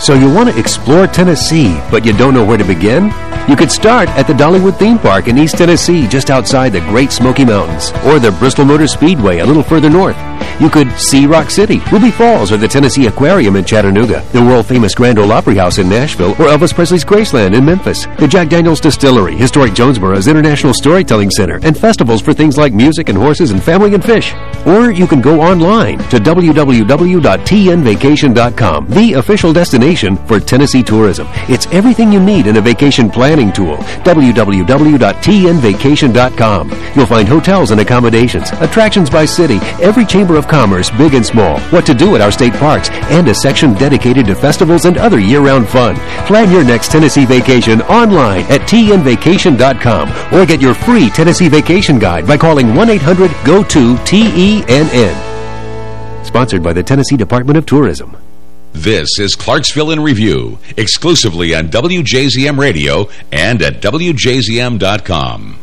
So you want to explore Tennessee, but you don't know where to begin? You could start at the Dollywood Theme Park in East Tennessee, just outside the Great Smoky Mountains, or the Bristol Motor Speedway a little further north. You could see Rock City, Ruby Falls, or the Tennessee Aquarium in Chattanooga, the world-famous Grand Ole Opry House in Nashville, or Elvis Presley's Graceland in Memphis, the Jack Daniels Distillery, historic Jonesboro's International Storytelling Center, and festivals for things like music and horses and family and fish. Or you can go online to www.tnvacation.com, the official destination for Tennessee tourism. It's everything you need in a vacation planning tool. www.tnvacation.com. You'll find hotels and accommodations, attractions by city, every chamber of commerce, big and small, what to do at our state parks, and a section dedicated to festivals and other year-round fun. Plan your next Tennessee vacation online at tnvacation.com or get your free Tennessee vacation guide by calling 1-800-GO-TO-TENN. Sponsored by the Tennessee Department of Tourism. This is Clarksville in Review, exclusively on WJZM Radio and at WJZM.com.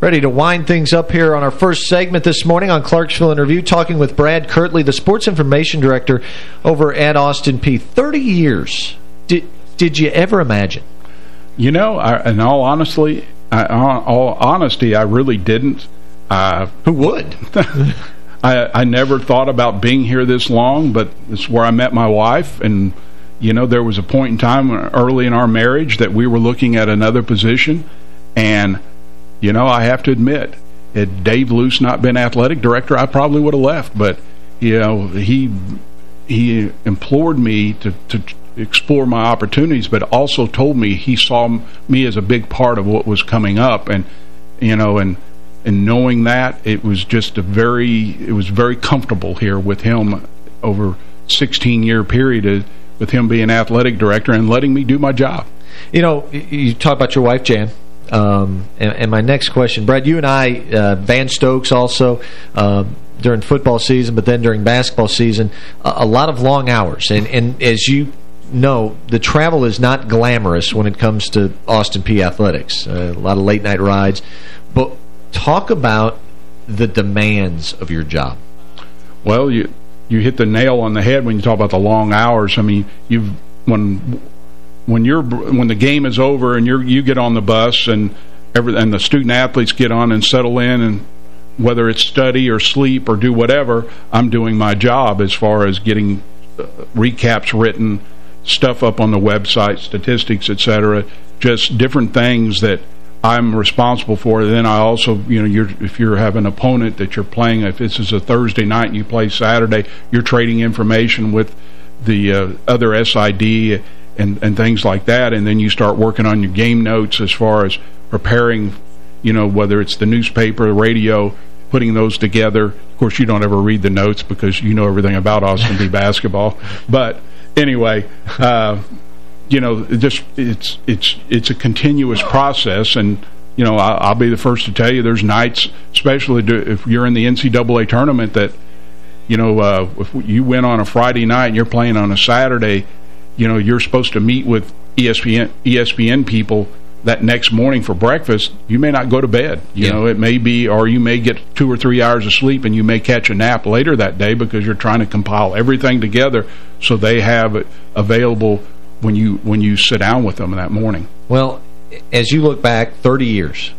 Ready to wind things up here on our first segment this morning on Clarksville in Review, talking with Brad Kirtley, the Sports Information Director over at Austin Peay. 30 years. Did, did you ever imagine? You know, I, in all honestly, I, all honesty, I really didn't. Uh, Who would? I, I never thought about being here this long, but it's where I met my wife, and, you know, there was a point in time early in our marriage that we were looking at another position, and, you know, I have to admit, had Dave Loos not been athletic director, I probably would have left, but, you know, he he implored me to, to explore my opportunities, but also told me he saw me as a big part of what was coming up, and, you know, and and knowing that, it was just a very, it was very comfortable here with him over 16-year period with him being athletic director and letting me do my job. You know, you talk about your wife, Jan. Um, and, and, my next question, Brad, you and I, uh, Van Stokes also, uh, during football season, but then during basketball season, a, a lot of long hours. And, and as you know, the travel is not glamorous when it comes to Austin Peay athletics. Uh, a lot of late-night rides. But talk about the demands of your job. Well, you you hit the nail on the head when you talk about the long hours. I mean, you've when when you're when the game is over and you you get on the bus and every and the student athletes get on and settle in and whether it's study or sleep or do whatever, I'm doing my job as far as getting uh, recaps written, stuff up on the website, statistics, etc. Just different things that I'm responsible for. Then I also, you know, you're, if you have an opponent that you're playing, if this is a Thursday night and you play Saturday, you're trading information with the uh, other SID and, and things like that. And then you start working on your game notes as far as preparing, you know, whether it's the newspaper, the radio, putting those together. Of course, you don't ever read the notes because you know everything about Austin Peay basketball. But anyway, uh, you know, just it's it's it's a continuous process, and you know, I, will be the first to tell you, there's nights, especially if you're in the NCAA tournament, that you know, uh, if you win on a Friday night and you're playing on a Saturday, you know, you're supposed to meet with ESPN ESPN people that next morning for breakfast, you may not go to bed. You Yeah. know, it may be, or you may get two or three hours of sleep and you may catch a nap later that day because you're trying to compile everything together so they have it available when you when you sit down with them that morning. Well, as you look back 30 years,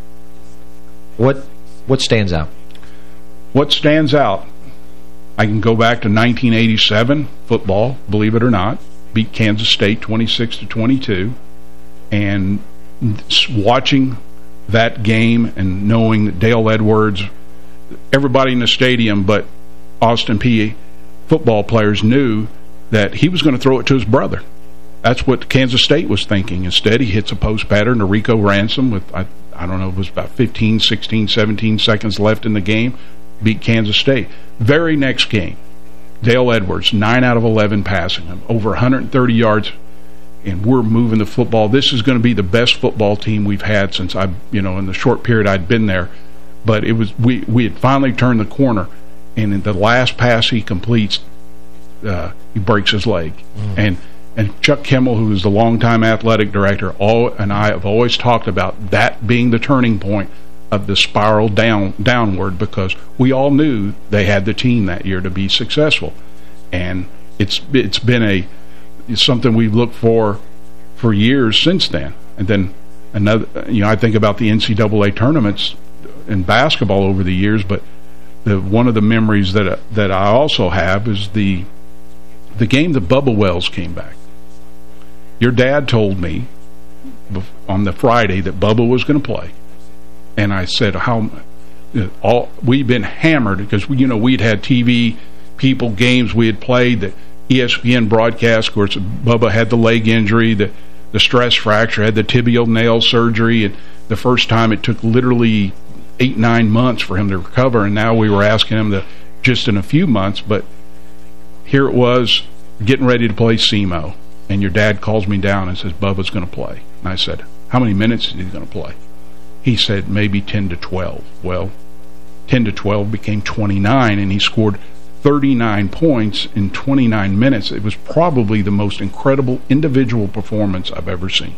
what what stands out? What stands out, I can go back to 1987 football, believe it or not, beat Kansas State 26 to 22, and watching that game and knowing that Dale Edwards, everybody in the stadium but Austin Peay football players knew that he was going to throw it to his brother. That's what Kansas State was thinking. Instead, he hits a post pattern to Rico Ransom with, I, I don't know, it was about 15, 16, 17 seconds left in the game, beat Kansas State. Very next game, Dale Edwards, 9 out of 11 passing him, over 130 yards, and we're moving the football. This is going to be the best football team we've had since I, you know, in the short period I'd been there. But it was we we had finally turned the corner, and in the last pass he completes, uh, he breaks his leg, and and Chuck Kimmel, who is the longtime athletic director, all and I have always talked about that being the turning point of the spiral down downward because we all knew they had the team that year to be successful, and it's it's been a it's something we've looked for for years since then. And then another, you know, I think about the NCAA tournaments in basketball over the years, but the one of the memories that that I also have is the the game the Bubba Wells came back. Your dad told me on the Friday that Bubba was going to play, and I said, "How?" Uh, all we've been hammered because you know we'd had TV people games we had played that ESPN broadcast. Of course, Bubba had the leg injury, the the stress fracture, had the tibial nail surgery, and the first time it took literally eight nine months for him to recover, and now we were asking him to just in a few months, but here it was getting ready to play SEMO, and your dad calls me down and says, Bubba's going to play. And I said, how many minutes is he going to play? He said, maybe 10 to 12. Well, 10 to 12 became 29, and he scored 39 points in 29 minutes. It was probably the most incredible individual performance I've ever seen.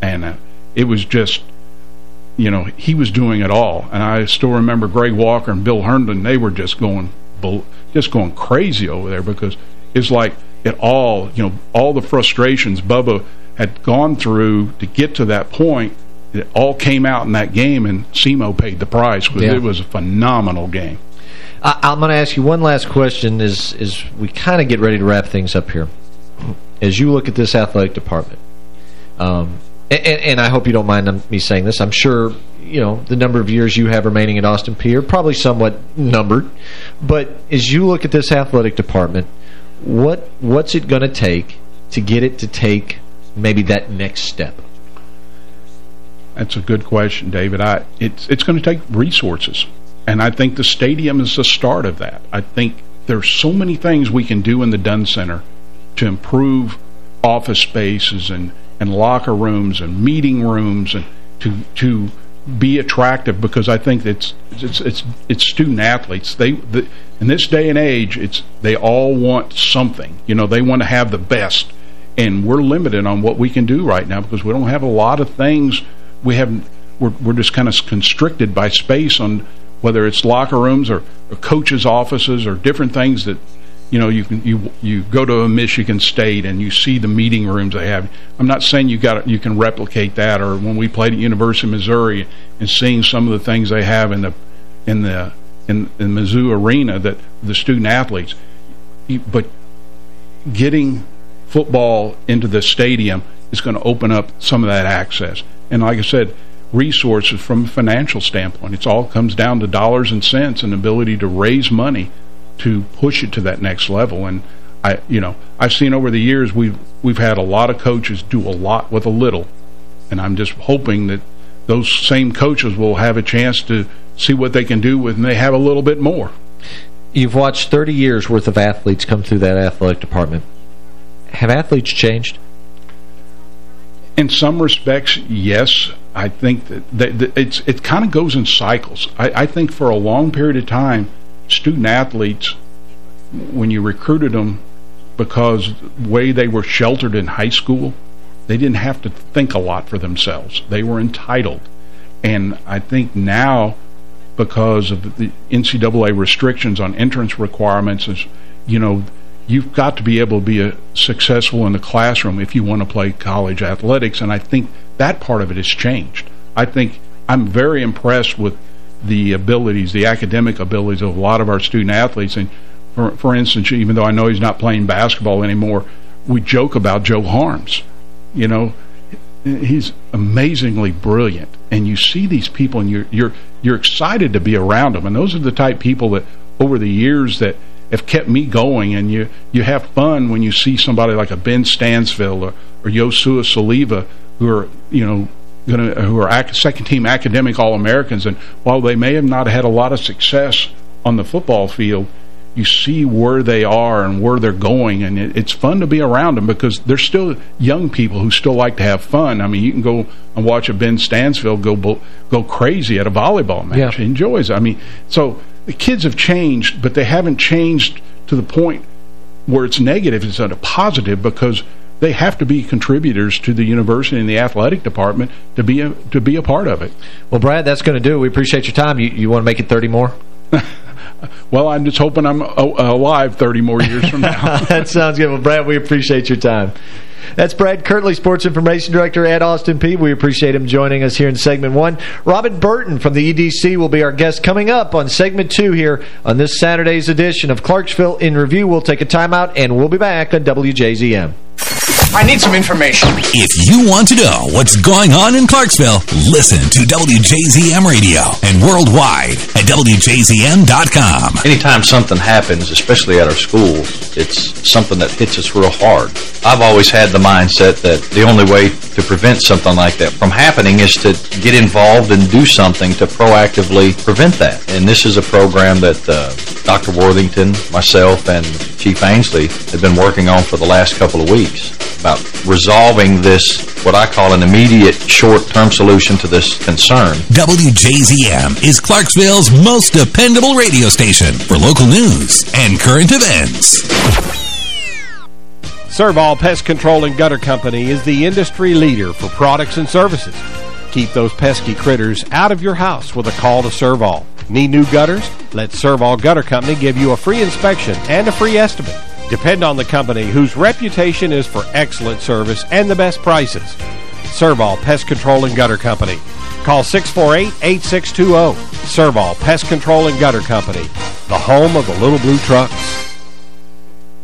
And uh, it was just, you know, he was doing it all. And I still remember Greg Walker and Bill Herndon, they were just going just going crazy over there because it's like it all, you know, all the frustrations Bubba had gone through to get to that point, it all came out in that game, and SEMO paid the price because Yeah. it was a phenomenal game. I, I'm going to ask you one last question as, as we kind of get ready to wrap things up here. As you look at this athletic department, um, and, and I hope you don't mind me saying this, I'm sure you know the number of years you have remaining at Austin Peay are probably somewhat numbered, but as you look at this athletic department, what what's it going to take to get it to take maybe that next step? That's a good question, David. I it's it's going to take resources, and I think the stadium is the start of that. I think there's so many things we can do in the Dunn Center to improve office spaces and and locker rooms and meeting rooms and to to be attractive because I think it's it's it's it's student athletes. They the, in this day and age, it's they all want something. You know, they want to have the best, and we're limited on what we can do right now because we don't have a lot of things. We have we're we're just kind of constricted by space on whether it's locker rooms or, or coaches' offices or different things that you know, you can you you go to a Michigan State and you see the meeting rooms they have. I'm not saying you got you can replicate that, or when we played at University of Missouri and seeing some of the things they have in the in the in, in Mizzou Arena that the student athletes, but getting football into the stadium is going to open up some of that access. And like I said, resources from a financial standpoint, it's all comes down to dollars and cents and ability to raise money to push it to that next level. And I, you know, I've seen over the years we've we've had a lot of coaches do a lot with a little, and I'm just hoping that those same coaches will have a chance to see what they can do with, and they have a little bit more. You've watched 30 years worth of athletes come through that athletic department. Have athletes changed? In some respects, yes. I think that, that, that it's it kind of goes in cycles. I, I think for a long period of time, student athletes, when you recruited them because the way they were sheltered in high school, they didn't have to think a lot for themselves. They were entitled. And I think now, because of the NCAA restrictions on entrance requirements, is you know, you've got to be able to be a, successful in the classroom if you want to play college athletics. And I think that part of it has changed. I think I'm very impressed with the abilities, the academic abilities of a lot of our student athletes. And for, for instance, even though I know he's not playing basketball anymore, we joke about Joe Harms. You know, he's amazingly brilliant. And you see these people and you're, you're, you're excited to be around them. And those are the type people that over the years that have kept me going. And you, you have fun when you see somebody like a Ben Stansfield or, or Yosua Saliva who are, you know, gonna who are second team academic All-Americans. And while they may have not had a lot of success on the football field, you see where they are and where they're going, and it, it's fun to be around them because they're still young people who still like to have fun. I mean, you can go and watch a Ben Stansfield go go crazy at a volleyball match. Yeah. He enjoys it. I mean, so the kids have changed, but they haven't changed to the point where it's negative. It's not a positive because they have to be contributors to the university and the athletic department to be a to be a part of it. Well, Brad, that's going to do it. We appreciate your time. You, you want to make it 30 more? well, I'm just hoping I'm uh, alive 30 more years from now. that sounds good. Well, Brad, we appreciate your time. That's Brad Kirtley, Sports Information Director at Austin Peay. We appreciate him joining us here in segment one. Robin Burton from the EDC will be our guest coming up on segment two here on this Saturday's edition of Clarksville in Review. We'll take a timeout, and we'll be back on WJZM. I need some information. If you want to know what's going on in Clarksville, listen to WJZM Radio and worldwide at WJZM.com. Anytime something happens, especially at our schools, it's something that hits us real hard. I've always had the mindset that the only way to prevent something like that from happening is to get involved and do something to proactively prevent that. And this is a program that uh, Dr. Worthington, myself, and Chief Ansley have been working on for the last couple of weeks about resolving this, what I call an immediate short-term solution to this concern. WJZM is Clarksville's most dependable radio station for local news and current events. Servall Pest Control and Gutter Company is the industry leader for products and services. Keep those pesky critters out of your house with a call to Servall. Need new gutters? Let Servall Gutter Company give you a free inspection and a free estimate. Depend on the company whose reputation is for excellent service and the best prices. Servall Pest Control and Gutter Company. Call 648-8620. Servall Pest Control and Gutter Company, the home of the little blue trucks.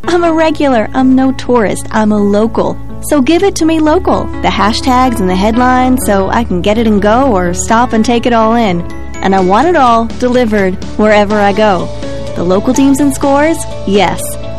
I'm a regular. I'm no tourist. I'm a local. So give it to me local. The hashtags and the headlines so I can get it and go or stop and take it all in. And I want it all delivered wherever I go. The local teams and scores? Yes.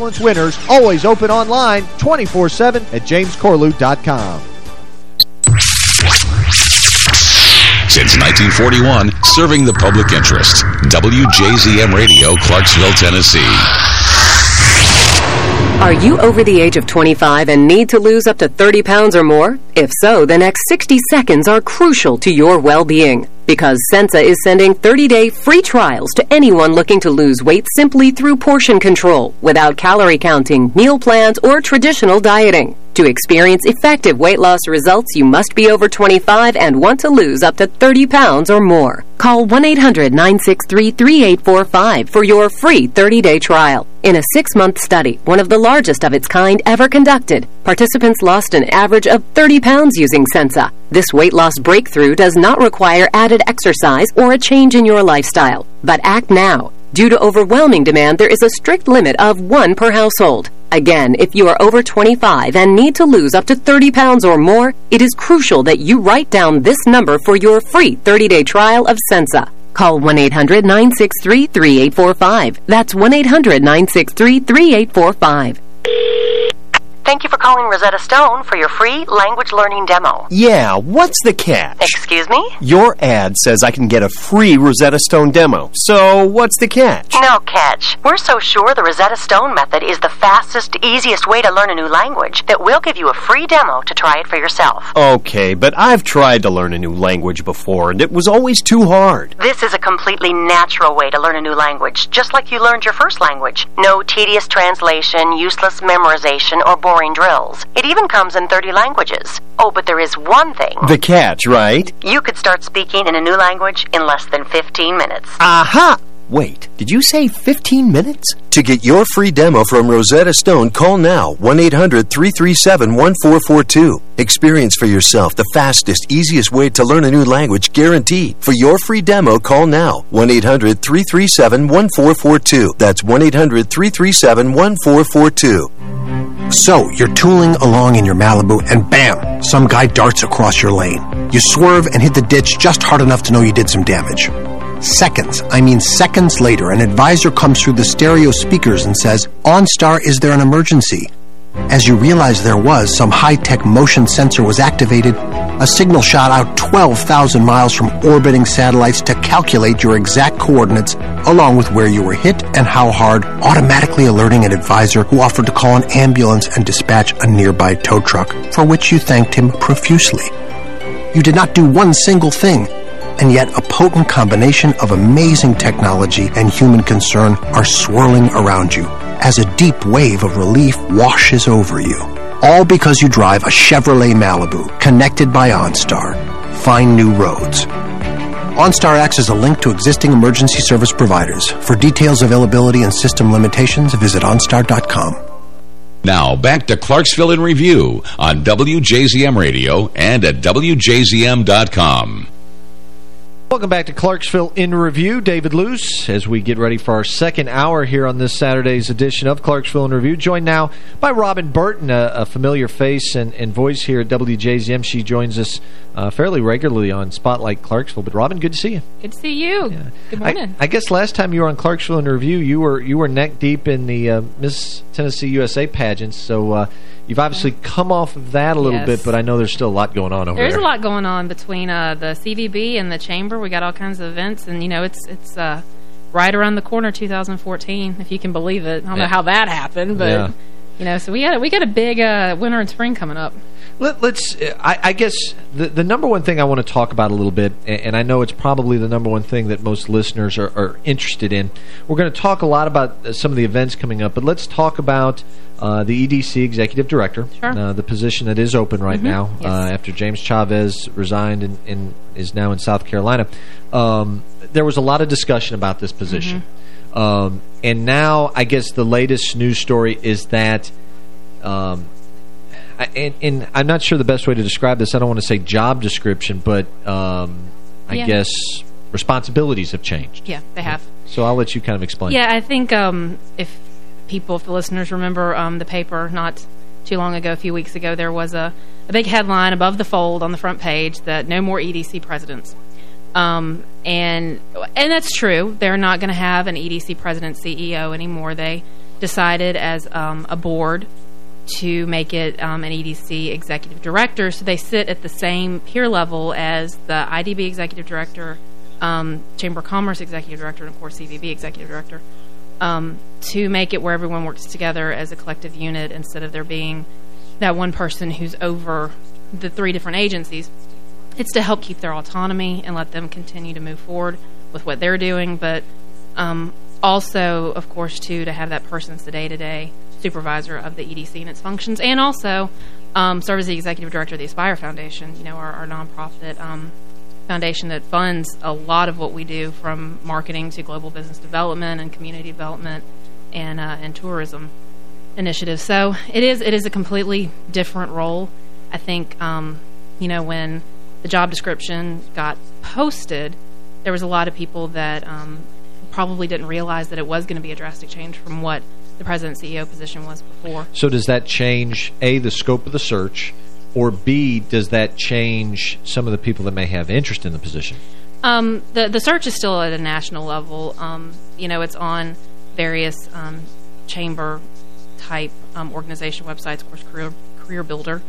Excellence winners, always open online 24-7 at jamescorlew.com. Since 1941, serving the public interest. WJZM Radio, Clarksville, Tennessee. Are you over the age of 25 and need to lose up to 30 pounds or more? If so, the next 60 seconds are crucial to your well-being because Sensa is sending 30-day free trials to anyone looking to lose weight simply through portion control, without calorie counting, meal plans, or traditional dieting. To experience effective weight loss results, you must be over 25 and want to lose up to 30 pounds or more. Call 1-800-963-3845 for your free 30-day trial. In a six-month study, one of the largest of its kind ever conducted, participants lost an average of 30 pounds using Sensa. This weight loss breakthrough does not require added exercise or a change in your lifestyle. But act now. Due to overwhelming demand, there is a strict limit of one per household. Again, if you are over 25 and need to lose up to 30 pounds or more, it is crucial that you write down this number for your free 30-day trial of Sensa. Call 1-800-963-3845. That's 1-800-963-3845. Thank you for calling Rosetta Stone for your free language learning demo. Yeah, what's the catch? Excuse me? Your ad says I can get a free Rosetta Stone demo. So what's the catch? No catch. We're so sure the Rosetta Stone method is the fastest, easiest way to learn a new language that we'll give you a free demo to try it for yourself. Okay, but I've tried to learn a new language before, and it was always too hard. This is a completely natural way to learn a new language, just like you learned your first language. No tedious translation, useless memorization, or boring drills. It even comes in 30 languages. Oh, but there is one thing. The catch, right? You could start speaking in a new language in less than 15 minutes. Aha! Wait, did you say 15 minutes? To get your free demo from Rosetta Stone, call now 1-800-337-1442. Experience for yourself the fastest, easiest way to learn a new language guaranteed. For your free demo, call now 1-800-337-1442. That's 1-800-337-1442. So, you're tooling along in your Malibu and bam, some guy darts across your lane. You swerve and hit the ditch just hard enough to know you did some damage. Seconds, I mean seconds later, an advisor comes through the stereo speakers and says, OnStar, is there an emergency? As you realize there was, some high-tech motion sensor was activated. A signal shot out 12,000 miles from orbiting satellites to calculate your exact coordinates, along with where you were hit and how hard, automatically alerting an advisor who offered to call an ambulance and dispatch a nearby tow truck, for which you thanked him profusely. You did not do one single thing, and yet a potent combination of amazing technology and human concern are swirling around you as a deep wave of relief washes over you. All because you drive a Chevrolet Malibu connected by OnStar. Find new roads. OnStar acts as a link to existing emergency service providers. For details, availability, and system limitations, visit OnStar.com. Now, back to Clarksville in Review on WJZM Radio and at WJZM.com. Welcome back to Clarksville in Review. David Loos, as we get ready for our second hour here on this Saturday's edition of Clarksville in Review. Joined now by Robin Burton, a, a familiar face and, and, voice here at WJZM. She joins us uh, fairly regularly on Spotlight Clarksville. But Robin, good to see you. Good to see you. Yeah. Good morning. I, I, guess last time you were on Clarksville in Review, you were you were neck deep in the uh, Miss Tennessee USA pageant. So uh, you've obviously come off of that a little yes. bit, but I know there's still a lot going on over There's there. There's a lot going on between uh, the CVB and the Chamber. We got all kinds of events, and, you know, it's it's uh, right around the corner, 2014, if you can believe it. I don't yeah. know how that happened, but, yeah. you know, so we got, we got a big uh, winter and spring coming up. Let, us I, I, guess, the, the number one thing I want to talk about a little bit, and, and I know it's probably the number one thing that most listeners are, are interested in. We're going to talk a lot about uh, some of the events coming up, but let's talk about uh, the EDC Executive Director, sure. uh, the position that is open right mm -hmm. now yes. uh, after James Chavez resigned and, and, is now in South Carolina. Um, there was a lot of discussion about this position. Mm -hmm. um, and now, I guess the latest news story is that um, and, and, I'm not sure the best way to describe this. I don't want to say job description, but um, I yeah. guess responsibilities have changed. Yeah, they have. So I'll let you kind of explain. Yeah, I think um, if people, if the listeners remember um, the paper not too long ago, a few weeks ago, there was a, a big headline above the fold on the front page that no more EDC presidents. Um, and and that's true. They're not going to have an EDC president CEO anymore. They decided as um, a board to make it um, an EDC executive director. So they sit at the same peer level as the IDB executive director, um, Chamber of Commerce executive director, and of course CVB executive director, um, to make it where everyone works together as a collective unit instead of there being that one person who's over the three different agencies. It's to help keep their autonomy and let them continue to move forward with what they're doing, but um, also, of course, too, to have that person as the day-to-day supervisor of the EDC and its functions, and also um, serve as the executive director of the Aspire Foundation, you know, our, our nonprofit um, foundation that funds a lot of what we do from marketing to global business development and community development and uh, and tourism initiatives. So it is it is a completely different role. I think, um, you know, when the job description got posted, there was a lot of people that um, probably didn't realize that it was going to be a drastic change from what the president CEO position was before. So does that change, A, the scope of the search, or B, does that change some of the people that may have interest in the position? Um, the the search is still at a national level. Um, you know, it's on various um, chamber type um, organization websites, of course, Career Career Builder,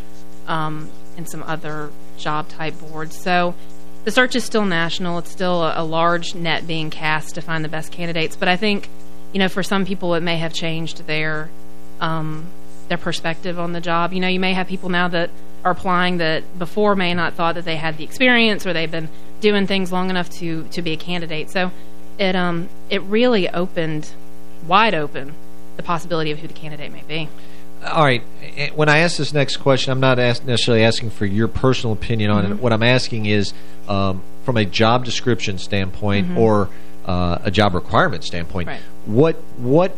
um, and some other job type boards. So the search is still national. It's still a, a, large net being cast to find the best candidates. But I think, you know, for some people, it may have changed their um, their perspective on the job. You know, you may have people now that are applying that before may not thought that they had the experience or they've been doing things long enough to to be a candidate. So it um it really opened wide open the possibility of who the candidate may be. All right. Eh, when I ask this next question, I'm not necessarily asking for your personal opinion on mm -hmm. it. Mm-hmm. What I'm asking is um, from a job description standpoint mm -hmm. or uh, a job requirement standpoint, right. what what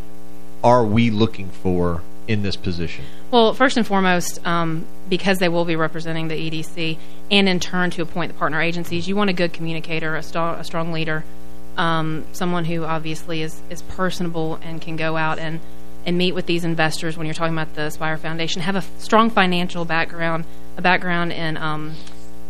are we looking for in this position? Well, first and foremost, um, because they will be representing the EDC and in turn to appoint the partner agencies, you want a good communicator, a, st a strong leader, um, someone who obviously is, is personable and can go out and, and meet with these investors when you're talking about the Aspire Foundation, have a strong financial background, a background in um,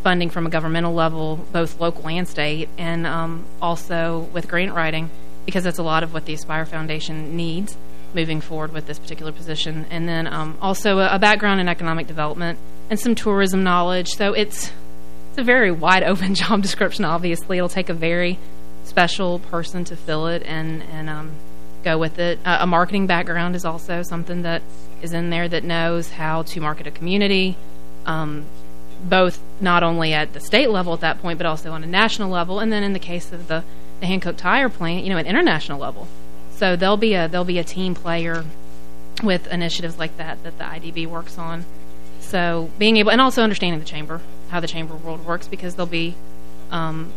funding from a governmental level, both local and state, and um, also with grant writing, because that's a lot of what the Aspire Foundation needs moving forward with this particular position. And then um, also a, a, background in economic development and some tourism knowledge. So it's it's a very wide open job description, obviously. It'll take a very special person to fill it and, and um, go with it. Uh, a marketing background is also something that is in there that knows how to market a community, um, both not only at the state level at that point, but also on a national level. And then in the case of the, the Tire plant, you know, at international level. So there'll be a there'll be a team player with initiatives like that that the IDB works on. So being able and also understanding the chamber, how the chamber world works, because they'll be um,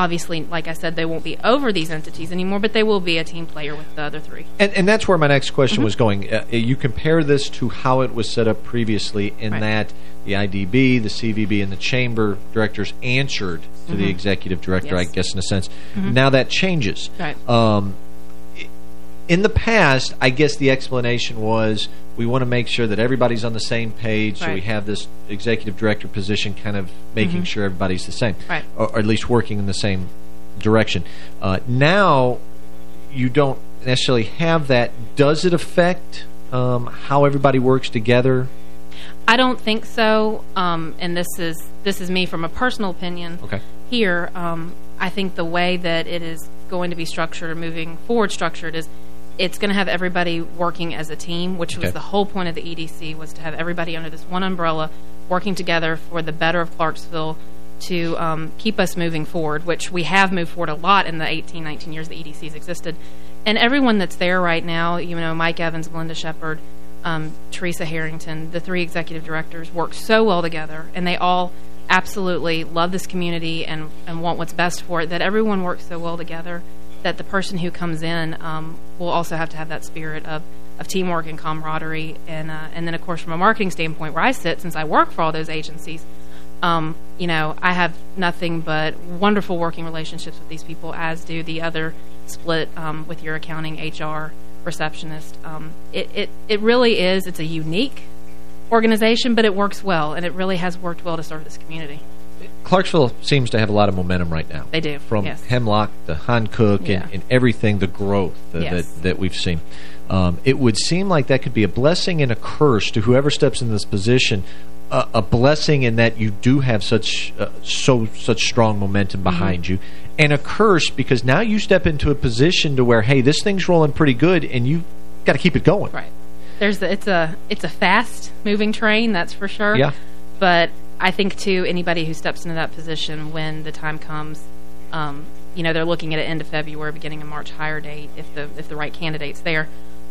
obviously, like I said, they won't be over these entities anymore, but they will be a team player with the other three. And, and that's where my next question mm -hmm. was going. Uh, you compare this to how it was set up previously in right. that the IDB, the CVB, and the chamber directors answered to mm -hmm. the mm-hmm. executive director, yes. I guess, in a sense. Mm -hmm. Now that changes. Right. Um, in the past, I guess the explanation was we want to make sure that everybody's on the same page, right. so we have this executive director position kind of making mm -hmm. sure everybody's the same, right. or, or, at least working in the same direction. Uh, now, you don't necessarily have that. Does it affect um, how everybody works together? I don't think so, um, and this is this is me from a personal opinion. Okay. Here, um, I think the way that it is going to be structured or moving forward structured is it's going to have everybody working as a team, which okay. was the whole point of the EDC, was to have everybody under this one umbrella working together for the better of Clarksville to um, keep us moving forward, which we have moved forward a lot in the 18, 19 years the EDC has existed. And everyone that's there right now, you know, Mike Evans, Melinda Shepard, um, Teresa Harrington, the three executive directors work so well together, and they all absolutely love this community and, and want what's best for it, that everyone works so well together that the person who comes in um, will also have to have that spirit of, of teamwork and camaraderie. And, uh, and then, of course, from a marketing standpoint, where I sit, since I work for all those agencies, um, you know, I have nothing but wonderful working relationships with these people, as do the other split um, with your accounting, HR, receptionist. Um, it, it, it really is, it's a unique organization, but it works well, and it really has worked well to serve this community. Clarksville seems to have a lot of momentum right now. They do. From yes. Hemlock to Hankook yeah. and, and, everything, the growth that, yes. that, that, we've seen. Um, it would seem like that could be a blessing and a curse to whoever steps in this position. Uh, a blessing in that you do have such uh, so such strong momentum mm-hmm. behind mm -hmm. you, and a curse because now you step into a position to where hey, this thing's rolling pretty good, and you've got to keep it going. Right. There's the, it's a it's a fast moving train, that's for sure. Yeah. But I think, too, anybody who steps into that position when the time comes, um, you know, they're looking at an end of February, beginning of March hire date if the if the right candidate's there.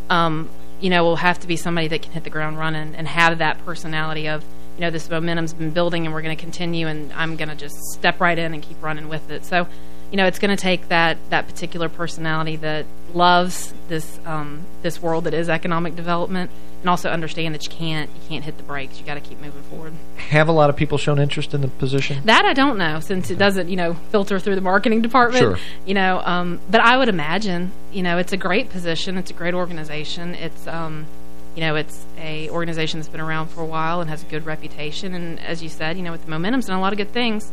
Um, you know, will have to be somebody that can hit the ground running and have that personality of, you know, this momentum's been building and we're going to continue and I'm going to just step right in and keep running with it. So, you know, it's going to take that that particular personality that loves this um, this world that is economic development and also understand that you can't you can't hit the brakes. You got to keep moving forward. Have a lot of people shown interest in the position? That I don't know, since it doesn't, you know, filter through the marketing department. Sure. You know, um, but I would imagine, you know, it's a great position. It's a great organization. It's, um, you know, it's a organization that's been around for a while and has a good reputation. And as you said, you know, with the momentum's done a lot of good things.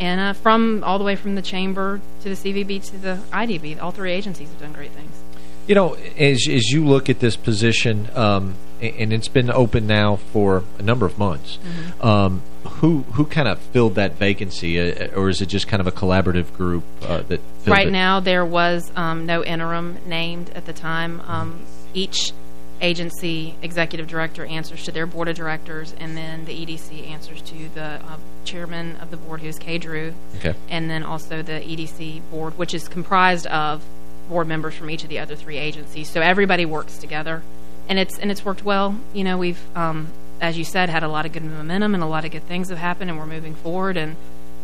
And uh, from all the way from the chamber to the CVB to the IDB, all three agencies have done great things. You know, as as you look at this position, um, and it's been open now for a number of months, Mm -hmm. um, who who kind of filled that vacancy, uh, or is it just kind of a collaborative group uh, that Right it? now, there was um, no interim named at the time. Um, each agency executive director answers to their board of directors, and then the EDC answers to the uh, chairman of the board, who is Kay Drew, Okay. and then also the EDC board, which is comprised of board members from each of the other three agencies. So everybody works together, and it's and it's worked well. You know, we've, um, as you said, had a lot of good momentum, and a lot of good things have happened, and we're moving forward, and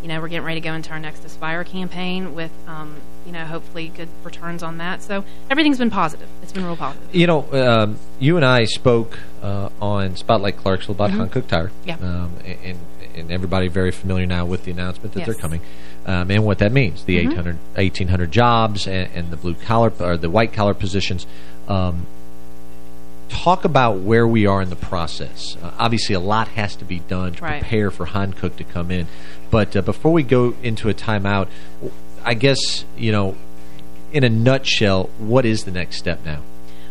you know, we're getting ready to go into our next Aspire campaign with, um, you know, hopefully good returns on that. So everything's been positive. It's been real positive. You know, um, you and I spoke uh, on Spotlight Clarksville about Mhm. Hankook Tire. Yeah. Um, and, and everybody very familiar now with the announcement that Yes. they're coming um, and what that means, the Mhm. 800, 1,800 jobs and, and the blue collar or the white collar positions. Talk about where we are in the process. Uh, obviously, a lot has to be done to Right. prepare for Hankook to come in. But uh, before we go into a timeout, I guess, you know, in a nutshell, what is the next step now?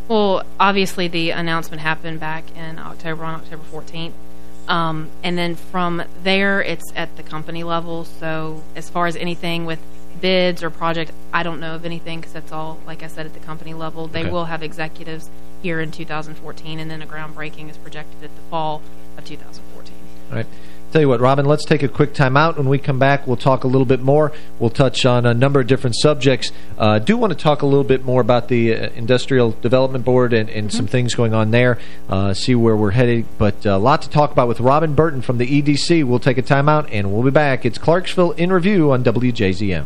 Well, obviously the announcement happened back in October, on October 14th. Um, and then from there, it's at the company level. So as far as anything with bids or project, I don't know of anything because that's all, like I said, at the company level. They Okay. will have executives here in 2014, and then a groundbreaking is projected at the fall of 2014. All right. Tell you what, Robin, let's take a quick time out. When we come back, we'll talk a little bit more. We'll touch on a number of different subjects. Uh, do want to talk a little bit more about the uh, Industrial Development Board and, and some things going on there, uh, see where we're headed. But a lot to talk about with Robin Burton from the EDC. We'll take a time out, and we'll be back. It's Clarksville in Review on WJZM.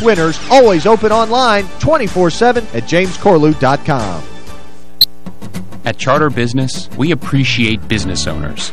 winners, always open online 24-7 at jamescorlew.com. At Charter Business, we appreciate business owners.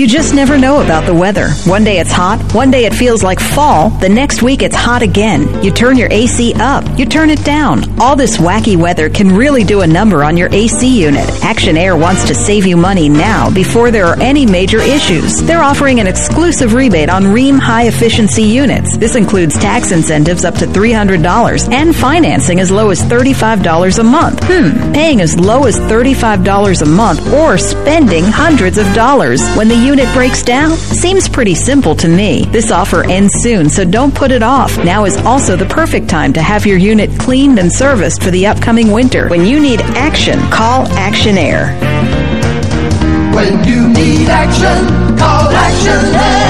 You just never know about the weather. One day it's hot, one day it feels like fall, the next week it's hot again. You turn your AC up, you turn it down. All this wacky weather can really do a number on your AC unit. Action Air wants to save you money now before there are any major issues. They're offering an exclusive rebate on Rheem high efficiency units. This includes tax incentives up to $300 and financing as low as $35 a month. Hmm, paying as low as $35 a month or spending hundreds of dollars when the unit breaks down? Seems pretty simple to me. This offer ends soon, so don't put it off. Now is also the perfect time to have your unit cleaned and serviced for the upcoming winter. When you need action, call Action Air. When you need action, call Action Air.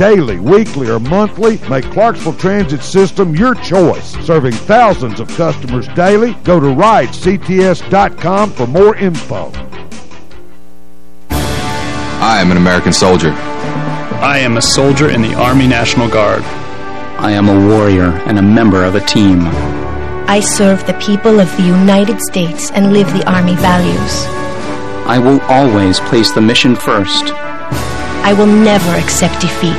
Daily, weekly, or monthly, make Clarksville Transit System your choice. Serving thousands of customers daily, go to ridects.com for more info. I am an American soldier. I am a soldier in the Army National Guard. I am a warrior and a member of a team. I serve the people of the United States and live the Army values. I will always place the mission first. I will never accept defeat.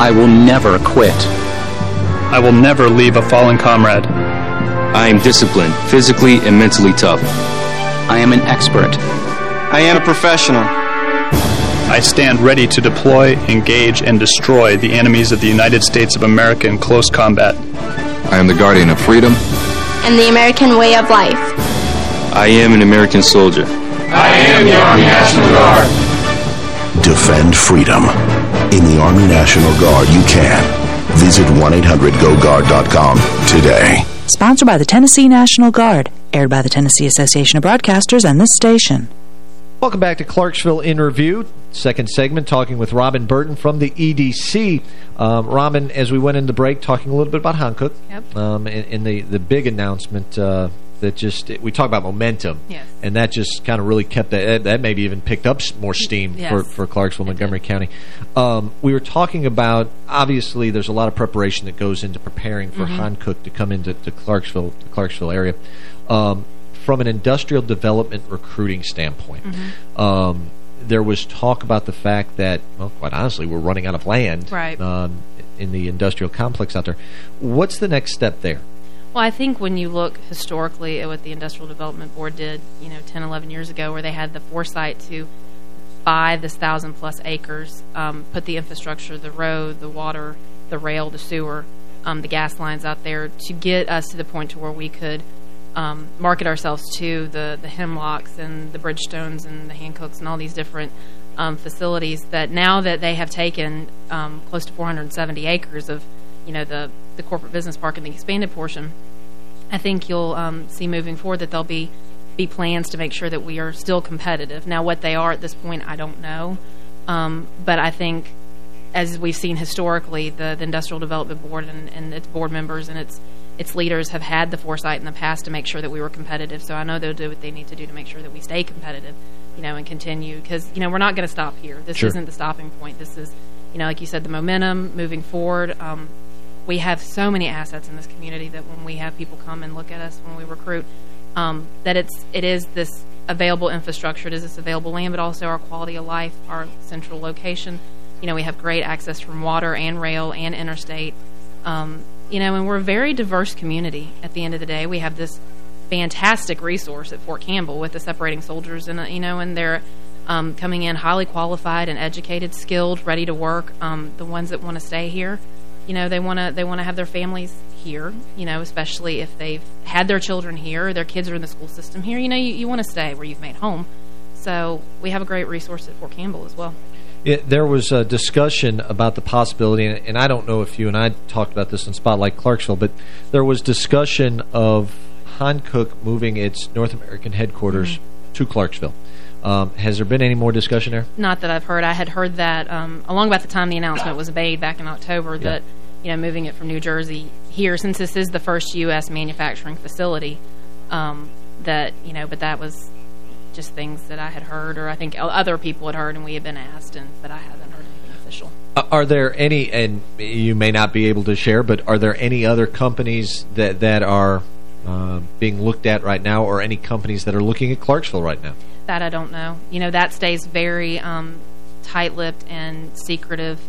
I will never quit. I will never leave a fallen comrade. I am disciplined, physically and mentally tough. I am an expert. I am a professional. I stand ready to deploy, engage, and destroy the enemies of the United States of America in close combat. I am the guardian of freedom and the American way of life. I am an American soldier. I am the Army National Guard. Defend freedom. In the Army National Guard, you can. Visit 1-800-GO-GUARD.com today. Sponsored by the Tennessee National Guard. Aired by the Tennessee Association of Broadcasters and this station. Welcome back to Clarksville in Review. Second segment, talking with Robin Burton from the EDC. Um, Robin, as we went in the break, talking a little bit about Hankook. Yep. Um, and, and the, the big announcement uh, that just, we talk about momentum. Yes. And that just kind of really kept that, that maybe even picked up more steam yes. for, for Clarksville, Montgomery County. Um, we were talking about, obviously, there's a lot of preparation that goes into preparing for Mhm. Hankook to come into to Clarksville, the Clarksville area. Um, from an industrial development recruiting standpoint, Mhm. um, there was talk about the fact that, well, quite honestly, we're running out of land Right. um, in the industrial complex out there. What's the next step there? Well, I think when you look historically at what the Industrial Development Board did, you know, 10, 11 years ago, where they had the foresight to buy this thousand plus acres, um, put the infrastructure, the road, the water, the rail, the sewer, um, the gas lines out there to get us to the point to where we could um, market ourselves to the, the Hemlocks and the Bridgestones and the Hankooks and all these different um, facilities that now that they have taken um, close to 470 acres of, you know, the, the corporate business park and the expanded portion, I think you'll um, see moving forward that there'll be be plans to make sure that we are still competitive. Now, what they are at this point, I don't know. Um, but I think, as we've seen historically, the, the Industrial Development Board and, and its board members and its its leaders have had the foresight in the past to make sure that we were competitive. So I know they'll do what they need to do to make sure that we stay competitive, you know, and continue. Because, you know, we're not going to stop here. This Sure. isn't the stopping point. This is, you know, like you said, the momentum moving forward. Um, we have so many assets in this community that when we have people come and look at us when we recruit, um, that it's it is this available infrastructure, it is this available land, but also our quality of life, our central location. You know, we have great access from water and rail and interstate. Um, you know, and we're a very diverse community. At the end of the day, we have this fantastic resource at Fort Campbell with the separating soldiers, and uh, you know, and they're um, coming in highly qualified and educated, skilled, ready to work. Um, the ones that want to stay here, you know, they want to they want to have their families here. You know, especially if they've had their children here, their kids are in the school system here. You know, you, you want to stay where you've made home. So we have a great resource at Fort Campbell as well. It, there was a discussion about the possibility, and, and I don't know if you and I talked about this in Spotlight Clarksville, but there was discussion of Hankook moving its North American headquarters Mm-hmm. to Clarksville. Um, has there been any more discussion there? Not that I've heard. I had heard that um, along about the time the announcement was made back in October that you know moving it from New Jersey here, since this is the first U.S. manufacturing facility, um, that you know, but that was just things that I had heard, or I think other people had heard, and we had been asked, and but I haven't heard anything official. Are there any, and you may not be able to share, but are there any other companies that that are uh, being looked at right now, or any companies that are looking at Clarksville right now? That I don't know. You know, that stays very um, tight-lipped and secretive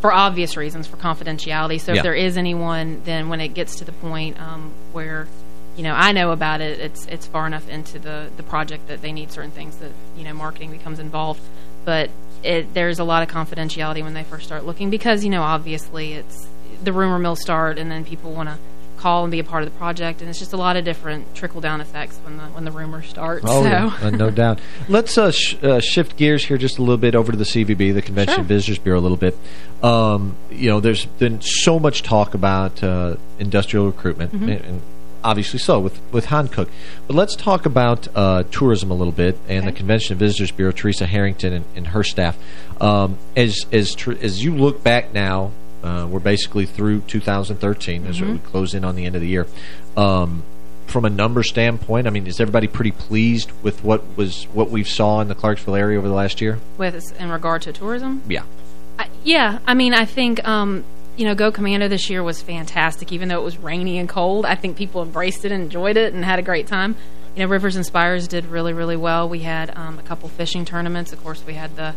for obvious reasons, for confidentiality. So Yeah. if there is anyone, then when it gets to the point um, where, you know, I know about it, it's it's far enough into the, the project that they need certain things that, you know, marketing becomes involved. But it, there's a lot of confidentiality when they first start looking because, you know, obviously it's the rumor mill start and then people want to call and be a part of the project and it's just a lot of different trickle-down effects when the when the rumors start. Oh, so. yeah, uh, no doubt. Let's uh, sh uh, shift gears here just a little bit over to the CVB, the Convention Sure. Visitors Bureau, a little bit. Um, you know, there's been so much talk about uh, industrial recruitment, Mhm. and, and obviously so with with Hankook. But let's talk about uh, tourism a little bit and the Convention and Visitors Bureau. Teresa Harrington and, and her staff. Um, as as tr as you look back now, uh, we're basically through 2013 as Mhm. we close in on the end of the year. Um, from a number standpoint, I mean, is everybody pretty pleased with what was what we've saw in the Clarksville area over the last year? with in regard to tourism. Yeah. I, yeah, I mean, I think um, you know, Go Commando this year was fantastic. Even though it was rainy and cold, I think people embraced it and enjoyed it and had a great time. You know, Rivers and Spires did really, really well. We had um, a couple fishing tournaments. Of course, we had the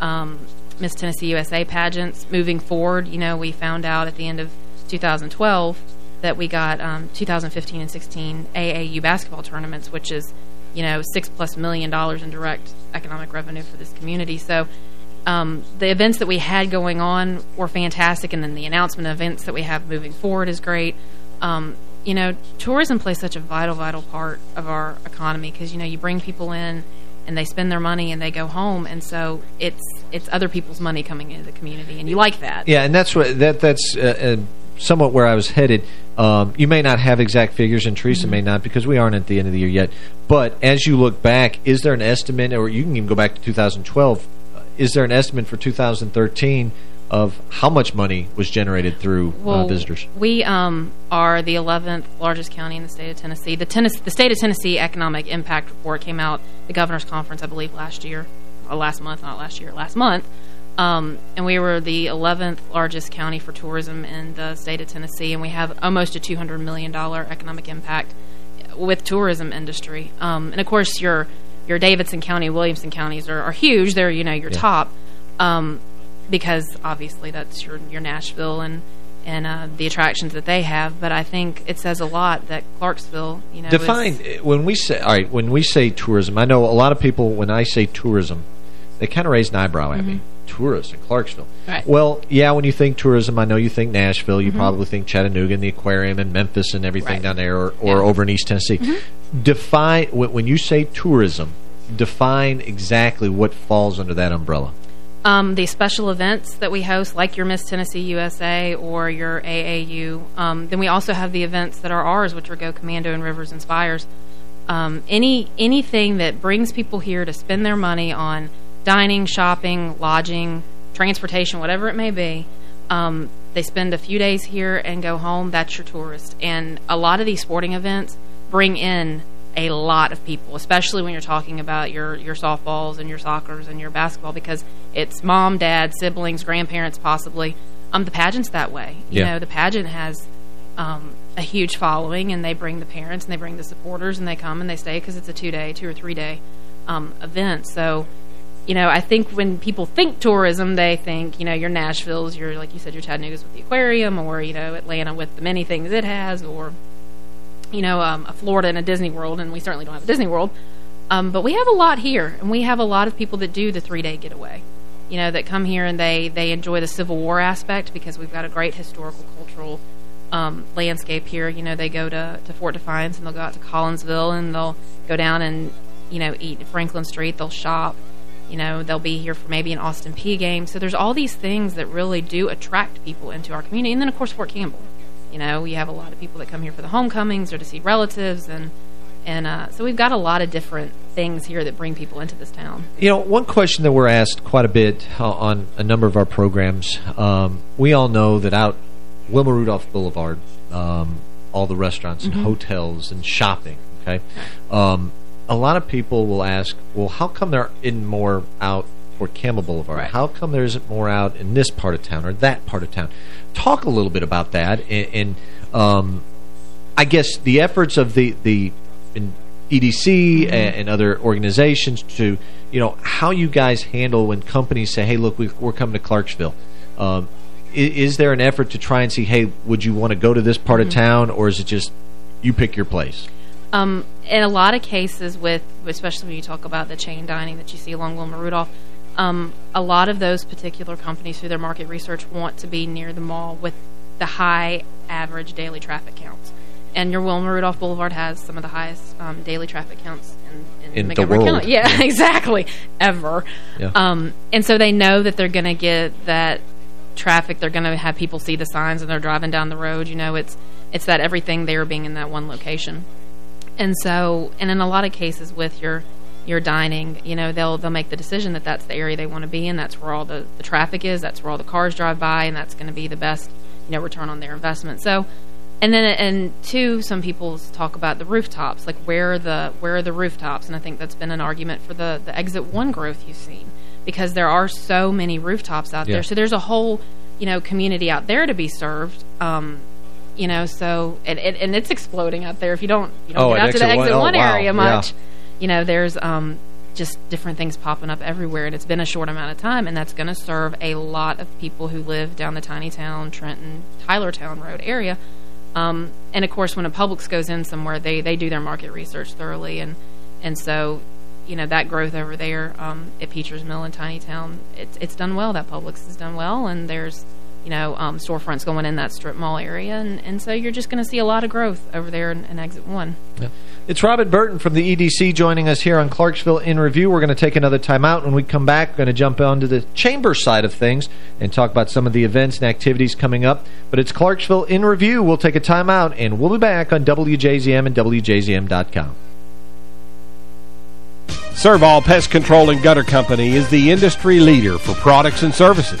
um, Miss Tennessee USA pageants. Moving forward, you know, we found out at the end of 2012 that we got um, 2015 and 16 AAU basketball tournaments, which is, you know, six plus million dollars in direct economic revenue for this community. So um, the events that we had going on were fantastic, and then the announcement of events that we have moving forward is great. Um, you know, tourism plays such a vital, vital part of our economy because, you know, you bring people in and they spend their money and they go home, and so it's it's other people's money coming into the community, and you like that. Yeah, and that's what that that's uh, uh, somewhat where I was headed. Um, you may not have exact figures, and Teresa Mm-hmm. may not, because we aren't at the end of the year yet. But as you look back, is there an estimate, or you can even go back to 2012, uh, is there an estimate for 2013 of how much money was generated through uh, visitors? We um, are the 11th largest county in the state of Tennessee. The, Tennes the State of Tennessee Economic Impact Report came out the governor's conference, I believe, last year, or last month, not last year, last month. Um, and we were the 11th largest county for tourism in the state of Tennessee, and we have almost a $200 million economic impact with tourism industry. Um, and of course, your your Davidson County, Williamson counties are, are huge. They're you know your Yeah. top um, because obviously that's your your Nashville and and uh, the attractions that they have. But I think it says a lot that Clarksville, you know, Define when we say all right. When we say tourism, I know a lot of people. When I say tourism, they kind of raise an eyebrow at me. Tourists in Clarksville. Mm-hmm. Right. Well, yeah. When you think tourism, I know you think Nashville. You Mhm. probably think Chattanooga and the aquarium and Memphis and everything Right. down there, or, or over in East Tennessee. Mm-hmm. Define when, when you say tourism. Define exactly what falls under that umbrella. Um, the special events that we host, like your Miss Tennessee USA or your AAU. Um, then we also have the events that are ours, which are Go Commando and Rivers and Spires. Um, any anything that brings people here to spend their money on dining, shopping, lodging, transportation, whatever it may be. Um, they spend a few days here and go home. That's your tourist. And a lot of these sporting events bring in a lot of people, especially when you're talking about your your softballs and your soccers and your basketball, because it's mom, dad, siblings, grandparents, possibly. Um, the pageant's that way. You Yeah. know, the pageant has um, a huge following, and they bring the parents and they bring the supporters, and they come and they stay because it's a two day, two or three day um, event. So, you know, I think when people think tourism, they think, you know, your Nashville's, your like you said, your Chattanooga's with the aquarium, or you know, Atlanta with the many things it has, or you know, um, a Florida and a Disney World, and we certainly don't have a Disney World. Um, but we have a lot here, and we have a lot of people that do the three-day getaway. You know, that come here and they they enjoy the Civil War aspect because we've got a great historical, cultural um, landscape here. You know, they go to, to Fort Defiance and they'll go out to Collinsville and they'll go down and you know eat at Franklin Street. They'll shop. You know, they'll be here for maybe an Austin Peay game. So there's all these things that really do attract people into our community. And then of course Fort Campbell. You know, we have a lot of people that come here for the homecomings or to see relatives, and and uh, so we've got a lot of different things here that bring people into this town. You know, one question that we're asked quite a bit uh, on a number of our programs, um, we all know that out Wilma Rudolph Boulevard, um, all the restaurants and hotels and shopping, okay? Um, a lot of people will ask, well, how come there isn't more out Fort Campbell Boulevard? How come there isn't more out in this part of town or that part of town? Talk a little bit about that and, and um, I guess the efforts of the the in EDC Mm-hmm. and, and other organizations to, you know, how you guys handle when companies say, hey, look, we, we're coming to Clarksville. Um, i- is there an effort to try and see, hey, would you want to go to this part Mhm. of town, or is it just you pick your place? Um, in a lot of cases, with especially when you talk about the chain dining that you see along Wilma Rudolph, um, a lot of those particular companies through their market research want to be near the mall with the high average daily traffic counts. And your Wilma Rudolph Boulevard has some of the highest um, daily traffic counts in, in, In the world. County. Yeah, Yeah. exactly, ever. Yeah. Um, and so they know that they're going to get that traffic. They're going to have people see the signs and they're driving down the road. You know, it's it's that everything there being in that one location. And so, and in a lot of cases with your your dining, you know, they'll they'll make the decision that that's the area they want to be in. That's where all the, the traffic is. That's where all the cars drive by, and that's going to be the best, you know, return on their investment. So, and then and two, some people talk about the rooftops, like where are the where are the rooftops? And I think that's been an argument for the the exit one growth you've seen because there are so many rooftops out Yeah. there. So there's a whole you know community out there to be served. Um, you know, so and, and and it's exploding out there. If you don't you don't Oh, get out to the exit one- oh, one wow. area Yeah. You know, there's um just different things popping up everywhere, and it's been a short amount of time, and that's going to serve a lot of people who live down the tiny town, Trenton, Tylertown Road area. Um, and of course, when a Publix goes in somewhere, they they do their market research thoroughly, and and so you know that growth over there um, at Peachers Mill and Tiny Town, it's it's done well. That Publix has done well, and there's you know um, storefronts going in that strip mall area, and and so you're just going to see a lot of growth over there in, in Exit One. It's Robin Burton from the EDC joining us here on Clarksville in Review. We're going to take another time out. When we come back, we're going to jump onto the chamber side of things and talk about some of the events and activities coming up. But it's Clarksville in Review. We'll take a time out, and we'll be back on WJZM and WJZM.com. Servall Pest Control and Gutter Company is the industry leader for products and services.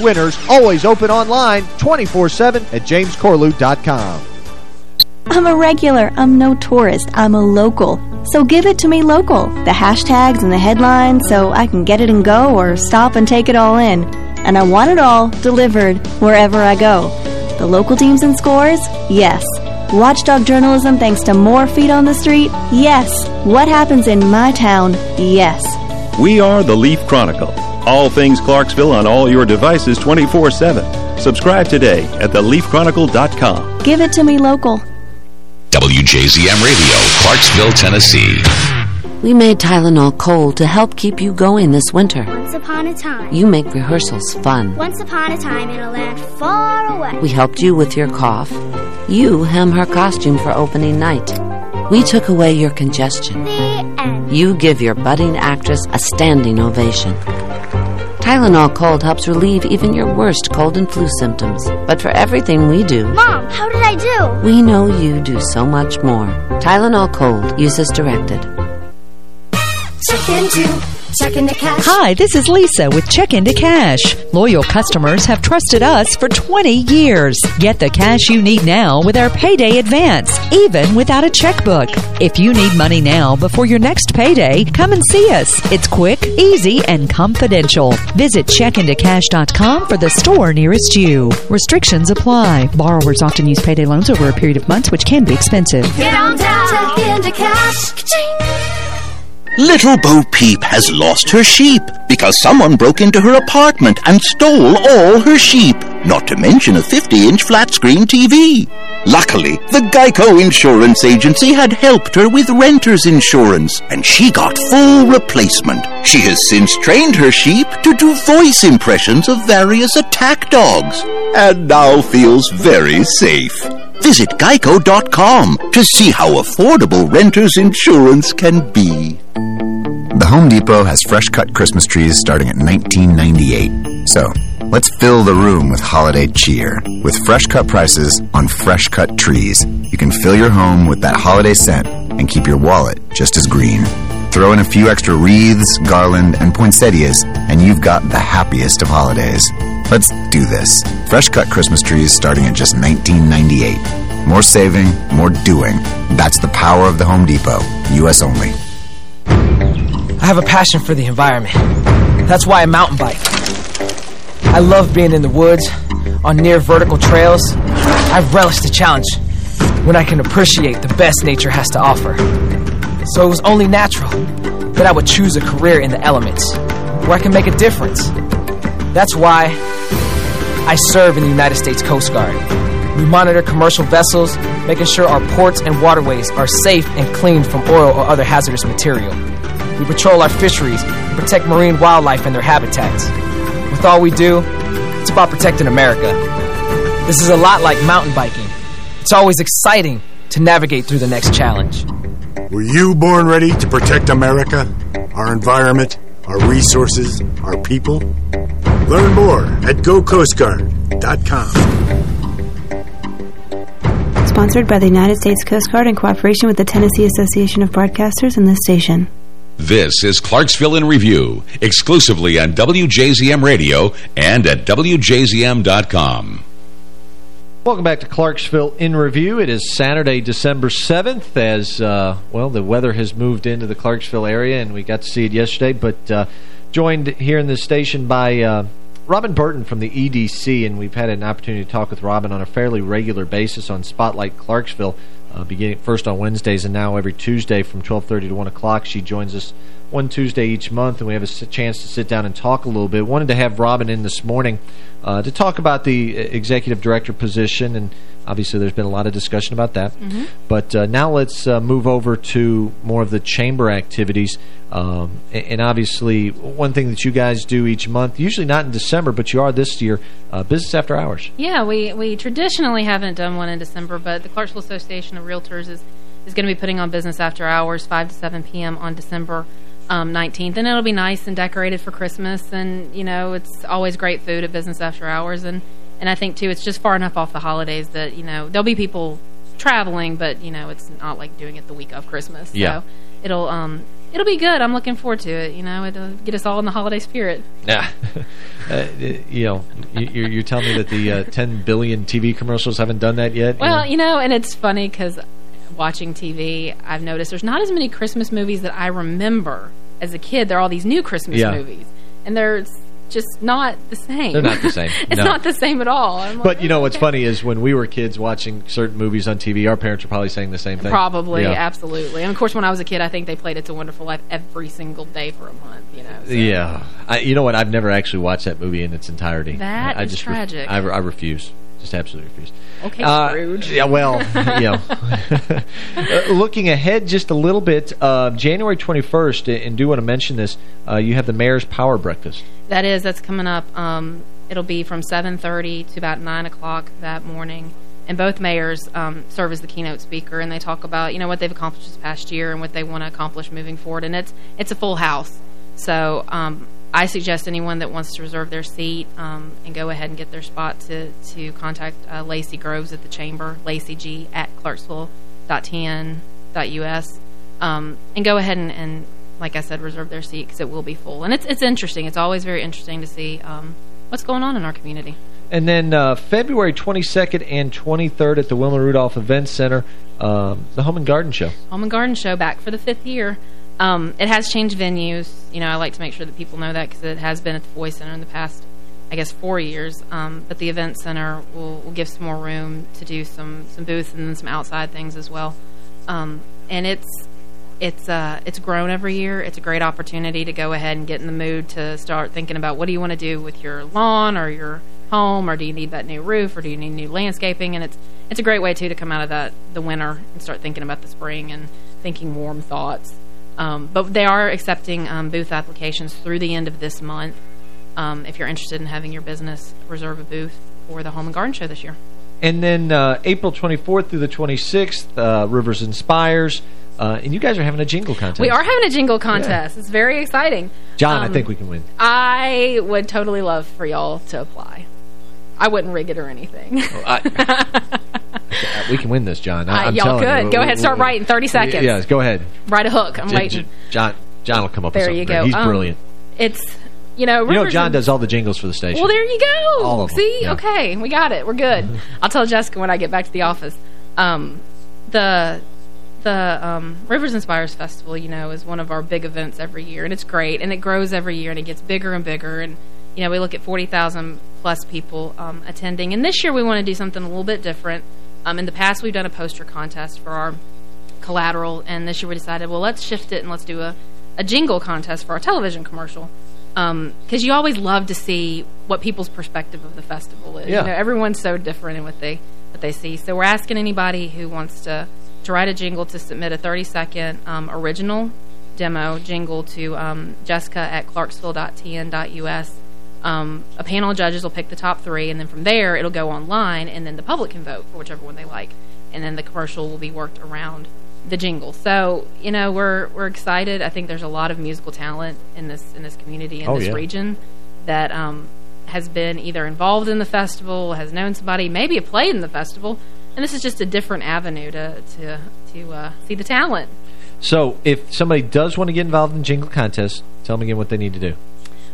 winners, always open online 24-7 at jamescorlew.com. I'm a regular. I'm no tourist. I'm a local. So give it to me local. The hashtags and the headlines so I can get it and go or stop and take it all in. And I want it all delivered wherever I go. The local teams and scores? Yes. Watchdog journalism thanks to more feet on the street? Yes. What happens in my town? Yes. We are the Leaf Chronicle. All things Clarksville on all your devices 24-7. Subscribe today at theleafchronicle.com. Give it to me local. WJZM Radio, Clarksville, Tennessee. We made Tylenol cold to help keep you going this winter. Once upon a time. You make rehearsals fun. Once upon a time in a land far away. We helped you with your cough. You hem her costume for opening night. We took away your congestion. The end. You give your budding actress a standing ovation. Tylenol Cold helps relieve even your worst cold and flu symptoms. But for everything we do, Mom, how did I do? we know you do so much more. Tylenol Cold. Use as directed. Chicken to Check into cash. Hi, this is Lisa with Check Into Cash. Loyal customers have trusted us for 20 years. Get the cash you need now with our payday advance, even without a checkbook. If you need money now before your next payday, come and see us. It's quick, easy, and confidential. Visit checkintocash.com for the store nearest you. Restrictions apply. Borrowers often use payday loans over a period of months, which can be expensive. Get on down. Check into cash. Ka-ching. Little Bo Peep has lost her sheep because someone broke into her apartment and stole all her sheep, not to mention a 50-inch flat-screen TV. Luckily, the Geico Insurance Agency had helped her with renter's insurance, and she got full replacement. She has since trained her sheep to do voice impressions of various attack dogs, and now feels very safe. Visit geico.com to see how affordable renter's insurance can be. The Home Depot has fresh cut Christmas trees starting at 1998. So, let's fill the room with holiday cheer. With fresh cut prices on fresh cut trees, you can fill your home with that holiday scent and keep your wallet just as green. Throw in a few extra wreaths, garland, and poinsettias, and you've got the happiest of holidays. Let's do this. Fresh cut Christmas trees starting at just 1998. More saving, more doing. That's the power of the Home Depot. U.S. only. I have a passion for the environment. That's why I mountain bike. I love being in the woods, on near vertical trails. I relish the challenge when I can appreciate the best nature has to offer. So it was only natural that I would choose a career in the elements where I can make a difference. That's why I serve in the United States Coast Guard. We monitor commercial vessels, making sure our ports and waterways are safe and clean from oil or other hazardous material. We patrol our fisheries and protect marine wildlife and their habitats. With all we do, it's about protecting America. This is a lot like mountain biking. It's always exciting to navigate through the next challenge. Were you born ready to protect America, our environment, our resources, our people? Learn more at gocoastguard.com. Sponsored by the United States Coast Guard in cooperation with the Tennessee Association of Broadcasters and this station. This is Clarksville in Review, exclusively on WJZM Radio and at WJZM.com. Welcome back to Clarksville in Review. It is Saturday, December 7th, as, uh, well, the weather has moved into the Clarksville area, and we got to see it yesterday, but uh, joined here in the station by uh, Robin Burton from the EDC, and we've had an opportunity to talk with Robin on a fairly regular basis on Spotlight Clarksville, uh, beginning first on Wednesdays and now every Tuesday from 12.30 to 1 o'clock. She joins us one Tuesday each month, and we have a chance to sit down and talk a little bit. Wanted to have Robin in this morning uh, to talk about the uh, executive director position, and obviously there's been a lot of discussion about that. Mm -hmm. But uh, now let's uh, move over to more of the chamber activities. Um, and, obviously, one thing that you guys do each month, usually not in December, but you are this year, uh, Business After Hours. Yeah, we, we traditionally haven't done one in December, but the Clarksville Association of Realtors is, is going to be putting on Business After Hours 5 to 7 p.m. on December um, 19th, and it'll be nice and decorated for Christmas, and, you know, it's always great food at Business After Hours, and, and I think, too, it's just far enough off the holidays that, you know, there'll be people traveling, but, you know, it's not like doing it the week of Christmas. Yeah. So it'll, um, it'll be good. I'm looking forward to it, you know, it'll get us all in the holiday spirit. Yeah. uh, you know, you, you're telling me that the uh, 10 billion TV commercials haven't done that yet? Well, you know, and it's funny because watching TV, I've noticed there's not as many Christmas movies that I remember as a kid. There are all these new Christmas Yeah. movies, and they're just not the same. They're not the same. it's No. not the same at all. I'm like, But, you know, what's funny is when we were kids watching certain movies on TV, our parents were probably saying the same thing. Probably, Yeah. absolutely. And, of course, when I was a kid, I think they played It's a Wonderful Life every single day for a month, you know. so. Yeah. I, you know what? I've never actually watched that movie in its entirety. That I is just ref- tragic. I, I refuse. Just absolutely refuse. Okay, Uh, Scrooge. Yeah, well, you know. Uh, looking ahead just a little bit, uh, January 21st, and do want to mention this, uh, you have the Mayor's Power Breakfast. That is, that's coming up. Um, it'll be from 7.30 to about 9 o'clock that morning. And both mayors um, serve as the keynote speaker, and they talk about, you know, what they've accomplished this past year and what they want to accomplish moving forward. And it's it's a full house. So um, I suggest anyone that wants to reserve their seat um, and go ahead and get their spot to, to contact uh, Lacey Groves at the Chamber, laceyg at clarksville.tn.us, um, and go ahead and, and like I said, reserve their seat because it will be full. And it's it's interesting. It's always very interesting to see um, what's going on in our community. And then uh, February 22nd and 23rd at the Wilma Rudolph Event Center, um, the Home and Garden Show. Home and Garden Show back for the fifth year. Um, it has changed venues. You know, I like to make sure that people know that because it has been at the Foy Center in the past, I guess, four years. Um, but the Event Center will, will, give some more room to do some, some booths and then some outside things as well. Um, and it's it's uh, it's grown every year. It's a great opportunity to go ahead and get in the mood to start thinking about what do you want to do with your lawn or your home, or do you need that new roof, or do you need new landscaping? And it's it's a great way too to come out of that the winter and start thinking about the spring and thinking warm thoughts. Um, but they are accepting um, booth applications through the end of this month. Um, if you're interested in having your business reserve a booth for the Home and Garden Show this year. And then uh, April 24th through the 26th, uh, Rivers and Spires. Uh, and you guys are having a jingle contest. We are having a jingle contest. Yeah. It's very exciting. John, I um, think we can win. I would totally love for y'all to apply. I wouldn't rig it or anything. Oh, I, we can win this, John. I, uh, Y'all good. You, go ahead. Start writing. 30 seconds. Yes, go ahead. Write a hook. I'm J waiting. John, John will come up there with something. There you go. He's um, brilliant. It's you know, you know, John does all the jingles for the station. Well, there you go. All of them. See, yeah. okay, we got it. We're good. I'll tell Jessica when I get back to the office. Um, the the um, Rivers and Spires Festival, you know, is one of our big events every year, and it's great, and it grows every year, and it gets bigger and bigger, and you know, we look at 40,000 plus people um, attending, and this year we want to do something a little bit different. Um, in the past, we've done a poster contest for our collateral, and this year we decided, well, let's shift it and let's do a, a jingle contest for our television commercial because um, you always love to see what people's perspective of the festival is. Yeah. You know, everyone's so different in what they what they see. So we're asking anybody who wants to to write a jingle to submit a 30 second um, original demo jingle to um, Jessica at clarksville.tn.us. Um, a panel of judges will pick the top three, and then from there it'll go online, and then the public can vote for whichever one they like, and then the commercial will be worked around the jingle. So you know we're we're excited. I think there's a lot of musical talent in this in this community in oh, this yeah. region that um, has been either involved in the festival, has known somebody, maybe have played in the festival, and this is just a different avenue to to to uh, see the talent. So if somebody does want to get involved in jingle contest, tell them again what they need to do.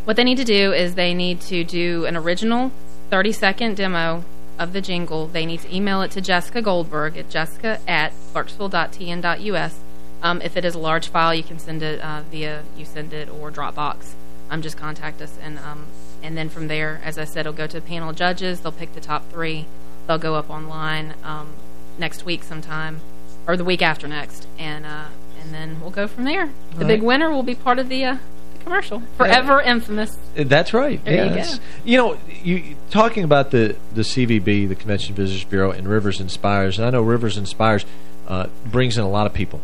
What they need to do is they need to do an original 30-second demo of the jingle, they need to email it to Jessica Goldberg at jessica at clarksville.tn.us. Um, if it is a large file, you can send it uh, via YouSendIt or Dropbox. Um, just contact us. And um, and then from there, as I said, it'll go to a panel of judges. They'll pick the top three. They'll go up online um, next week sometime, or the week after next. And uh, and then we'll go from there. The right. big winner will be part of the... Uh, commercial. Forever yeah. infamous. That's right. There yes. You, you know, you talking about the the CVB, the Convention Visitors Bureau, and Rivers and Spires. And I know Rivers and Spires uh, brings in a lot of people.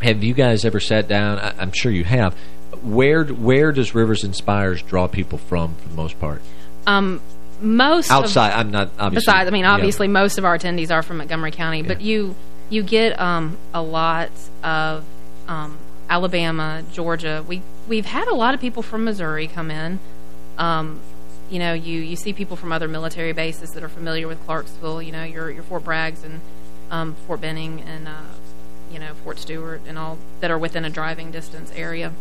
Have you guys ever sat down? I, am sure you have. Where where does Rivers and Spires draw people from for the most part? Um, most outside. Of, I'm not obviously. Besides, I mean, obviously, yeah. most of our attendees are from Montgomery County, yeah. but you you get um, a lot of um, Alabama, Georgia. We we've had a lot of people from Missouri come in. Um, you know, you you see people from other military bases that are familiar with Clarksville. You know, your your Fort Braggs and um, Fort Benning and uh, you know Fort Stewart and all that are within a driving distance area.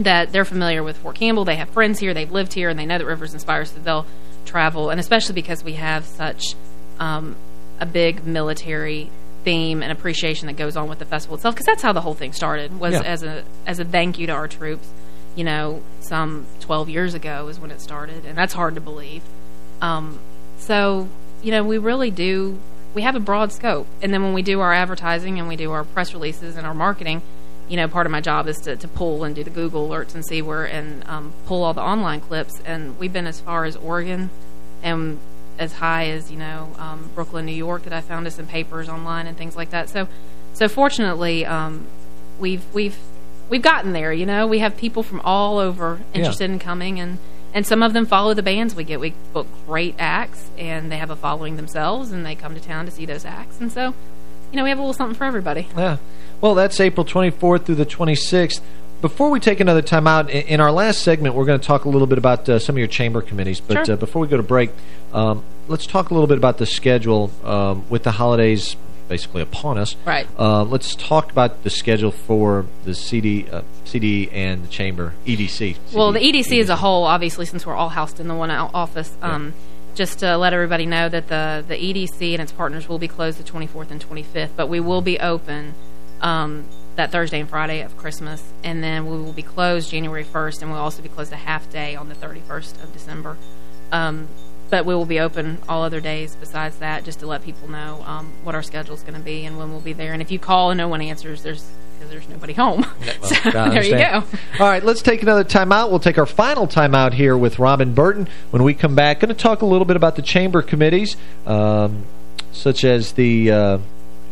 That they're familiar with Fort Campbell. They have friends here. They've lived here, and they know that Rivers and Spires. So they'll travel, and especially because we have such um, a big military theme and appreciation that goes on with the festival itself because that's how the whole thing started was yeah. as a as a thank you to our troops you know some 12 years ago is when it started and that's hard to believe. Um, so you know we really do we have a broad scope. And then when we do our advertising and we do our press releases and our marketing you know part of my job is to, to pull and do the Google alerts and see where and um, pull all the online clips. And we've been as far as Oregon and as high as you know um, Brooklyn, New York, that I found us in papers online and things like that. So, so fortunately, um, we've we've we've gotten there. You know, we have people from all over interested yeah. in coming, and and some of them follow the bands we get. We book great acts, and they have a following themselves, and they come to town to see those acts, and so. You know, we have a little something for everybody. Yeah. Well, that's April 24th through the 26th before we take another time out, in our last segment, we're going to talk a little bit about uh, some of your chamber committees. But sure. uh, before we go to break, um, let's talk a little bit about the schedule um, with the holidays basically upon us. Right. Uh, let's talk about the schedule for the CD, uh, CD and the chamber EDC. Well, the EDC, as a whole, obviously, since we're all housed in the one office. Um, just to let everybody know that the, the EDC and its partners will be closed the 24th and 25th, but we will be open um, that Thursday and Friday of Christmas, and then we will be closed January 1st, and we'll also be closed a half day on the 31st of December. Um, but we will be open all other days besides that, just to let people know um, what our schedule is going to be and when we'll be there. And if you call and no one answers, there's because there's nobody home. Well, so there you go. All right, let's take another timeout. We'll take our final timeout here with Robin Burton. When we come back, going to talk a little bit about the chamber committees, um, such as the uh,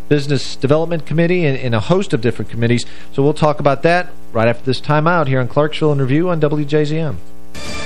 Business Development Committee and, and, a host of different committees. So we'll talk about that right after this timeout here on Clarksville in Review on WJZM.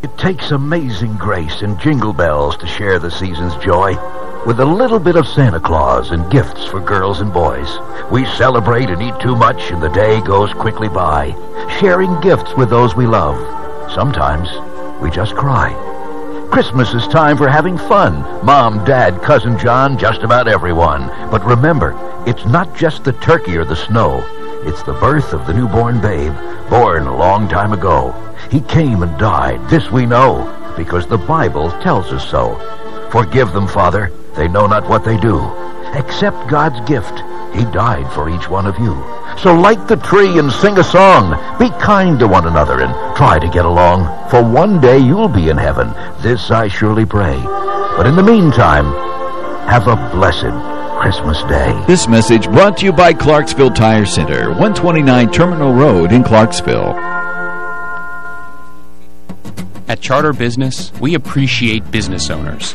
It takes amazing grace and jingle bells to share the season's joy. With a little bit of Santa Claus and gifts for girls and boys. We celebrate and eat too much and the day goes quickly by. Sharing gifts with those we love. Sometimes we just cry. Christmas is time for having fun. Mom, Dad, Cousin John, just about everyone. But remember, it's not just the turkey or the snow. It's the birth of the newborn babe, born a long time ago. He came and died, this we know, because the Bible tells us so. Forgive them, Father, they know not what they do. Accept God's gift. He died for each one of you. So light the tree and sing a song. Be kind to one another and try to get along. For one day you'll be in heaven. This I surely pray. But in the meantime, have a blessed Christmas Day. This message brought to you by Clarksville Tire Center, 129 Terminal Road in Clarksville. At Charter Business, we appreciate business owners.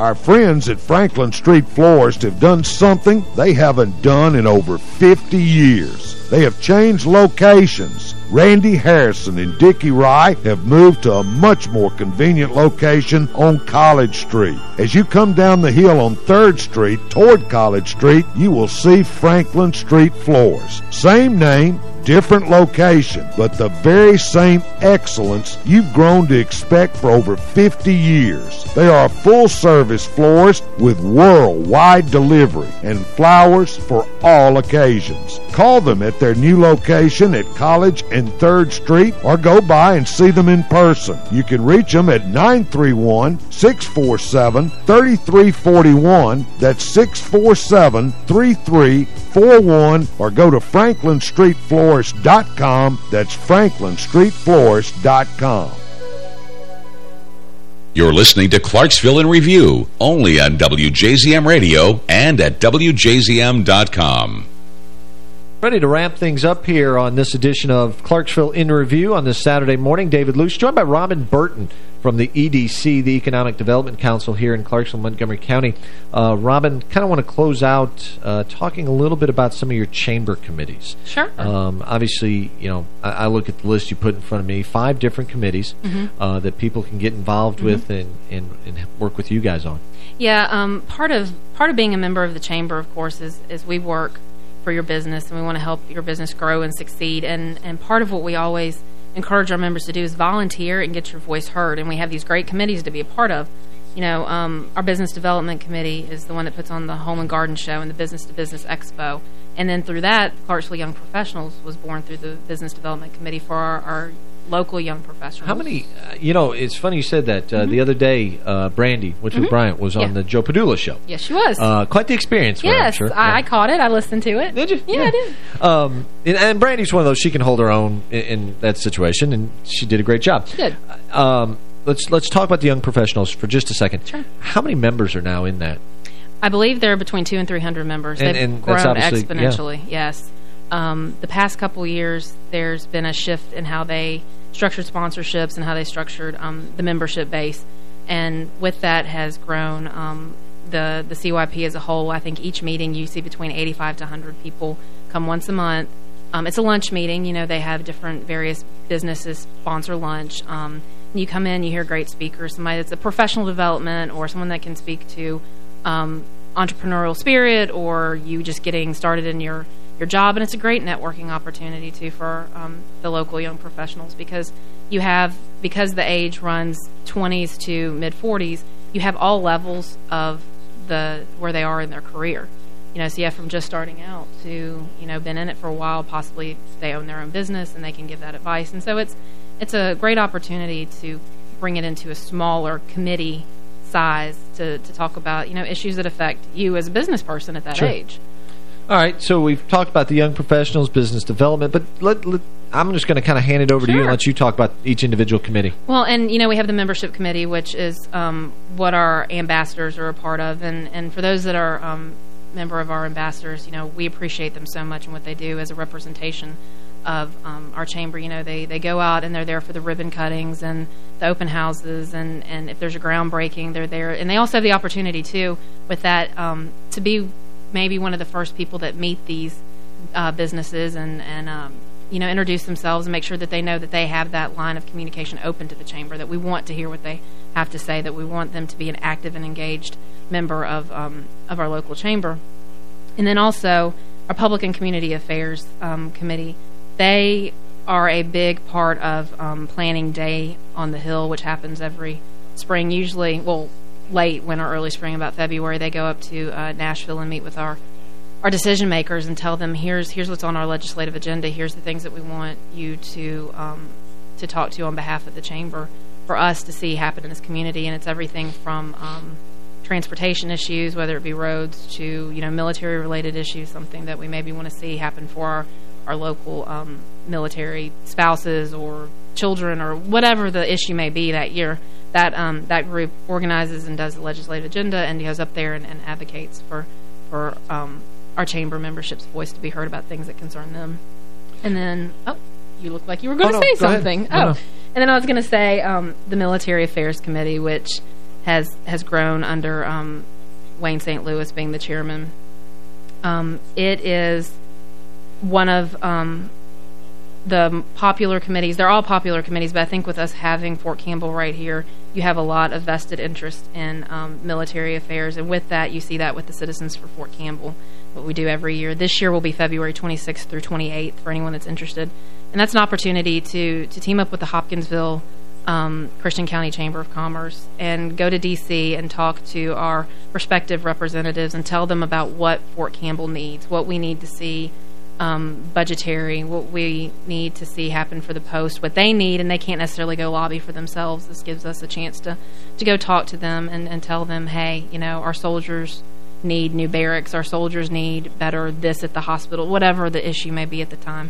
Our friends at Franklin Street Florist have done something they haven't done in over 50 years. They have changed locations. Randy Harrison and Dickie Rye have moved to a much more convenient location on College Street. As you come down the hill on 3rd Street toward College Street, you will see Franklin Street Florist. Same name, different location, but the very same excellence you've grown to expect for over 50 years. They are full-service florist with worldwide delivery and flowers for all occasions. Call them at their new location at College and 3rd Street or go by and see them in person. You can reach them at 931-647-3341. That's 647-3341 or go to franklinstreetflorist.com. That's franklinstreetflorist.com. You're listening to Clarksville in Review, only on WJZM Radio and at WJZM.com. Ready to wrap things up here on this edition of Clarksville in Review on this Saturday morning. David Loos, joined by Robin Burton from the EDC, the Economic Development Council here in Clarksville, Montgomery County. Uh, Robin, kind of want to close out uh, talking a little bit about some of your chamber committees. Sure. Um, obviously, you know, I, I, look at the list you put in front of me, five different committees mm -hmm. uh, that people can get involved mm -hmm. with and, and, and, work with you guys on. Yeah, um, part of part of being a member of the chamber, of course, is, is we work for your business and we want to help your business grow and succeed. And, and part of what we always encourage our members to do is volunteer and get your voice heard. And we have these great committees to be a part of. You know, um, our business development committee is the one that puts on the Home and Garden Show and the Business to Business Expo. And then through that, Clarksville Young Professionals was born through the Business Development Committee for our, our local young professionals. How many, uh, you know, it's funny you said that. Uh, mm -hmm. The other day, uh, Brandy, which mm -hmm. was Bryant, was yeah. on the Joe Padula show. Yes, she was. Uh, quite the experience yes, her, sure. I, yeah. I, caught it. I listened to it. Did you? Yeah, yeah. I did. Um, and, and, Brandy's one of those, she can hold her own in, in, that situation, and she did a great job. She did. Um, let's, let's talk about the young professionals for just a second. Sure. How many members are now in that? I believe there are between two and 300 members. And, They've and grown exponentially, yes. Um, the past couple years, there's been a shift in how they structured sponsorships and how they structured um, the membership base. And with that has grown um, the, the CYP as a whole. I think each meeting you see between 85 to 100 people come once a month. Um, it's a lunch meeting. You know, they have different various businesses sponsor lunch. Um, you come in, you hear great speakers, somebody that's a professional development or someone that can speak to um, entrepreneurial spirit or you just getting started in your your job, and it's a great networking opportunity too for um, the local young professionals because you have because the age runs 20s to mid 40s, you have all levels of the where they are in their career. You know, so you have from just starting out to you know been in it for a while, possibly they own their own business and they can give that advice, and so it's it's a great opportunity to bring it into a smaller committee size to, to talk about, you know, issues that affect you as a business person at that sure. age. All right, so we've talked about the young professionals, business development, but let, let, I'm just going to kind of hand it over sure. to you and let you talk about each individual committee. Well, and, you know, we have the membership committee, which is um, what our ambassadors are a part of. And, and for those that are um, member of our ambassadors, you know, we appreciate them so much and what they do as a representation of um, our chamber. You know, they, they go out and they're there for the ribbon cuttings and the open houses, and, and if there's a groundbreaking, they're there. And they also have the opportunity, too, with that, um, to be maybe one of the first people that meet these uh, businesses and, and um, you know, introduce themselves and make sure that they know that they have that line of communication open to the chamber, that we want to hear what they have to say, that we want them to be an active and engaged member of, um, of our local chamber. And then also our Public and Community Affairs um, Committee, they are a big part of um, planning day on the Hill, which happens every spring, usually, well, late winter, early spring, about February, they go up to uh, Nashville and meet with our our decision makers and tell them here's here's what's on our legislative agenda. Here's the things that we want you to um, to talk to on behalf of the chamber for us to see happen in this community. And it's everything from um, transportation issues, whether it be roads, to you know military related issues, something that we maybe want to see happen for our our local um, military spouses or children or whatever the issue may be that year that um, that group organizes and does the legislative agenda and goes up there and, and advocates for for um, our chamber membership's voice to be heard about things that concern them. And then, oh, you look like you were going oh, to no, say something. No, oh, no. and then I was going to say um, the Military Affairs Committee, which has has grown under um, Wayne St. Louis being the chairman. Um, it is one of um, the popular committees, they're all popular committees, but I think with us having Fort Campbell right here, you have a lot of vested interest in um, military affairs. And with that, you see that with the Citizens for Fort Campbell, what we do every year. This year will be February 26th through 28th for anyone that's interested. And that's an opportunity to, to team up with the Hopkinsville um, Christian County Chamber of Commerce and go to D.C. and talk to our prospective representatives and tell them about what Fort Campbell needs, what we need to see um, budgetary, what we need to see happen for the post, what they need, and they can't necessarily go lobby for themselves. This gives us a chance to, to go talk to them and, and tell them, hey, you know, our soldiers need new barracks, our soldiers need better this at the hospital, whatever the issue may be at the time.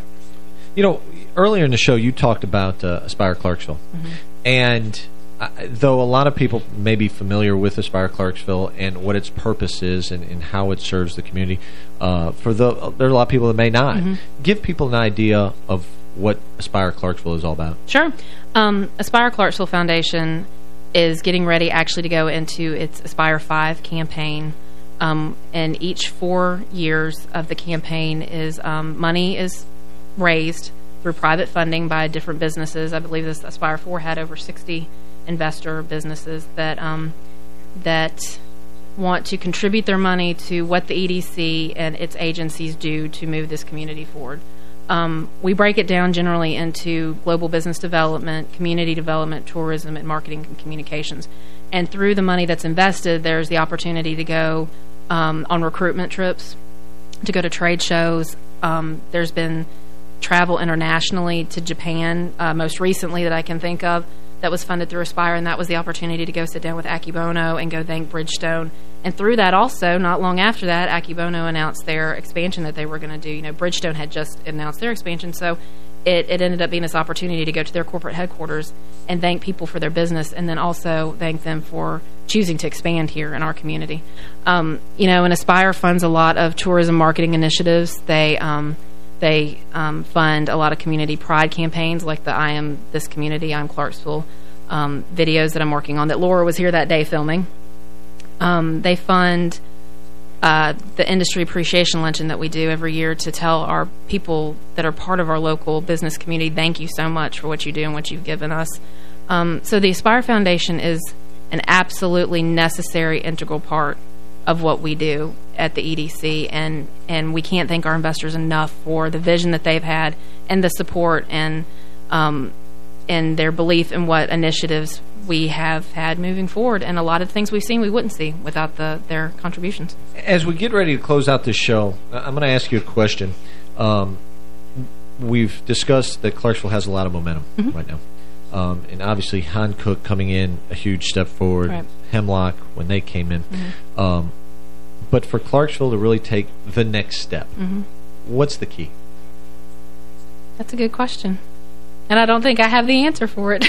You know, earlier in the show, you talked about uh, Aspire Clarksville. Mm -hmm. And uh, though a lot of people may be familiar with Aspire Clarksville and what its purpose is and, and how it serves the community, uh, for the there are a lot of people that may not. Mm -hmm. Give people an idea of what Aspire Clarksville is all about. Sure. Um, Aspire Clarksville Foundation is getting ready actually to go into its Aspire 5 campaign. Um, and each four years of the campaign is um, money is raised through private funding by different businesses. I believe this Aspire 4 had over 60 investor businesses that um, that want to contribute their money to what the EDC and its agencies do to move this community forward. Um, we break it down generally into global business development, community development, tourism, and marketing and communications. And through the money that's invested, there's the opportunity to go um, on recruitment trips, to go to trade shows. Um, there's been travel internationally to Japan, uh, most recently that I can think of, that was funded through Aspire, and that was the opportunity to go sit down with Akebono and go thank Bridgestone. And through that also, not long after that, Akebono announced their expansion that they were going to do. You know, Bridgestone had just announced their expansion, so it, it ended up being this opportunity to go to their corporate headquarters and thank people for their business and then also thank them for choosing to expand here in our community. Um, you know, and Aspire funds a lot of tourism marketing initiatives. They... Um, they um, fund a lot of community pride campaigns like the I Am This Community, I'm Clarksville um, videos that I'm working on that Laura was here that day filming. Um, they fund uh, the industry appreciation luncheon that we do every year to tell our people that are part of our local business community, thank you so much for what you do and what you've given us. Um, so the Aspire Foundation is an absolutely necessary, integral part of what we do at the EDC, and and we can't thank our investors enough for the vision that they've had and the support and um, and their belief in what initiatives we have had moving forward, and a lot of things we've seen we wouldn't see without the their contributions. As we get ready to close out this show, I'm going to ask you a question. Um, we've discussed that Clarksville has a lot of momentum mm -hmm. right now. Um, and obviously, Hankook coming in, a huge step forward. Right. Hemlock, when they came in. Mm -hmm. um, but for Clarksville to really take the next step, mm -hmm. what's the key? That's a good question. And I don't think I have the answer for it.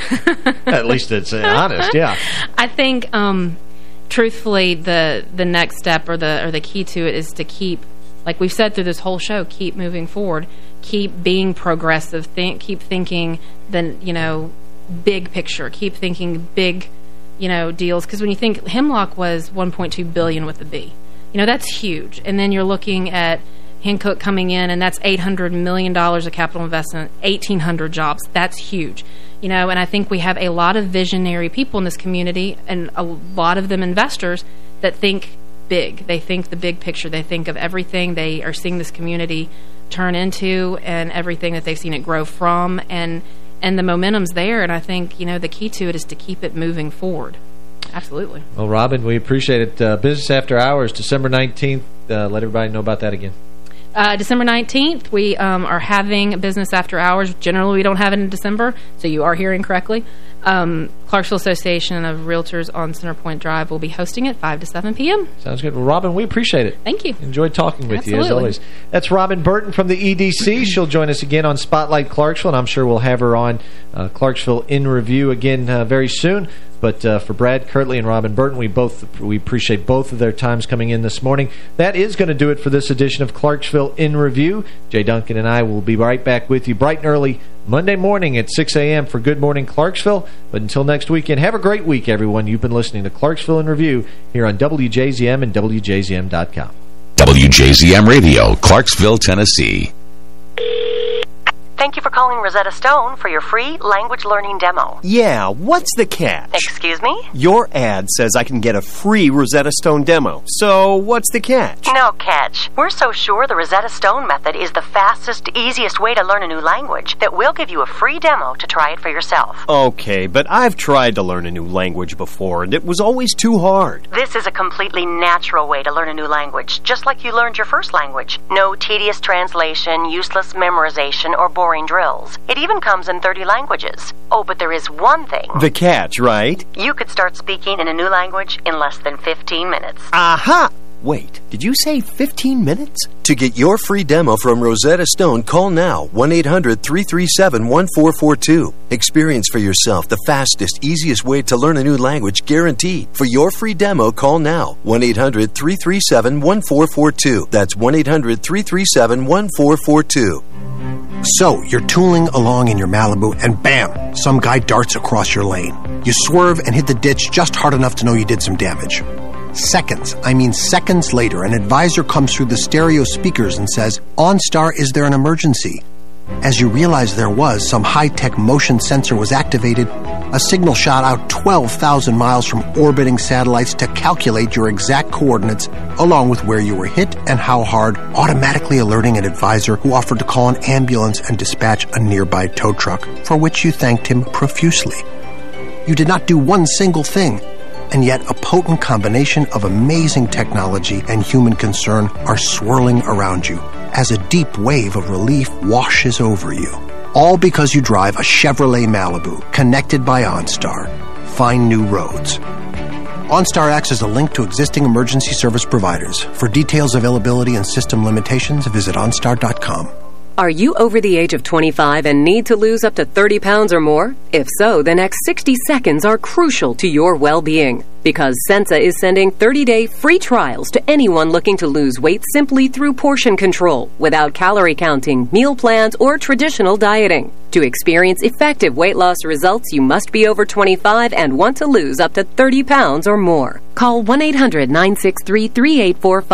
At least it's honest, yeah. I think, um, truthfully, the the next step or the or the key to it is to keep, like we've said through this whole show, keep moving forward, keep being progressive, think, keep thinking the you know big picture, keep thinking big, you know, deals. Because when you think Hemlock was 1.2 billion with the B, you know, that's huge. And then you're looking at Hankook coming in, and that's $800 million of capital investment, 1,800 jobs. That's huge. You know, and I think we have a lot of visionary people in this community, and a lot of them investors, that think big. They think the big picture. They think of everything they are seeing this community turn into and everything that they've seen it grow from. And, and the momentum's there, and I think, you know, the key to it is to keep it moving forward. Absolutely. Well, Robin, we appreciate it. Uh, Business After Hours, December 19th. Uh, let everybody know about that again. Uh, December 19th, we um, are having Business After Hours. Generally, we don't have it in December, so you are hearing correctly. Um, Clarksville Association of Realtors on Centerpoint Drive will be hosting it 5 to 7 p.m. Sounds good. Well, Robin, we appreciate it. Thank you. Enjoyed talking with Absolutely. you, as always. That's Robin Burton from the EDC. She'll join us again on Spotlight Clarksville, and I'm sure we'll have her on uh, Clarksville in review again uh, very soon. But uh, for Brad Kirtley and Robin Burton, we both we appreciate both of their times coming in this morning. That is going to do it for this edition of Clarksville in Review. Jay Duncan and I will be right back with you bright and early Monday morning at 6 a.m. for Good Morning Clarksville. But until next weekend, have a great week, everyone. You've been listening to Clarksville in Review here on WJZM and WJZM.com. WJZM Radio, Clarksville, Tennessee. Thank you for calling Rosetta Stone for your free language learning demo. Yeah, what's the catch? Excuse me? Your ad says I can get a free Rosetta Stone demo. So, what's the catch? No catch. We're so sure the Rosetta Stone method is the fastest, easiest way to learn a new language that we'll give you a free demo to try it for yourself. Okay, but I've tried to learn a new language before, and it was always too hard. This is a completely natural way to learn a new language, just like you learned your first language. No tedious translation, useless memorization, or boring drills. It even comes in 30 languages. Oh, but there is one thing. The catch, right? You could start speaking in a new language in less than 15 minutes. Aha! Wait, did you say 15 minutes? To get your free demo from Rosetta Stone, call now 1 800 337 1442. Experience for yourself the fastest, easiest way to learn a new language guaranteed. For your free demo, call now 1 800 337 1442. That's 1 800 337 1442. So, you're tooling along in your Malibu, and bam, some guy darts across your lane. You swerve and hit the ditch just hard enough to know you did some damage. Seconds, I mean seconds later, an advisor comes through the stereo speakers and says, OnStar, is there an emergency? As you realize there was, some high tech motion sensor was activated. A signal shot out 12,000 miles from orbiting satellites to calculate your exact coordinates, along with where you were hit and how hard, automatically alerting an advisor who offered to call an ambulance and dispatch a nearby tow truck, for which you thanked him profusely. You did not do one single thing, and yet a potent combination of amazing technology and human concern are swirling around you as a deep wave of relief washes over you. All because you drive a Chevrolet Malibu connected by OnStar. Find new roads. OnStar acts as a link to existing emergency service providers. For details, availability, and system limitations, visit OnStar.com. Are you over the age of 25 and need to lose up to 30 pounds or more? If so, the next 60 seconds are crucial to your well being. Because Sensa is sending 30 day free trials to anyone looking to lose weight simply through portion control, without calorie counting, meal plans, or traditional dieting. To experience effective weight loss results, you must be over 25 and want to lose up to 30 pounds or more. Call 1 800 963 3845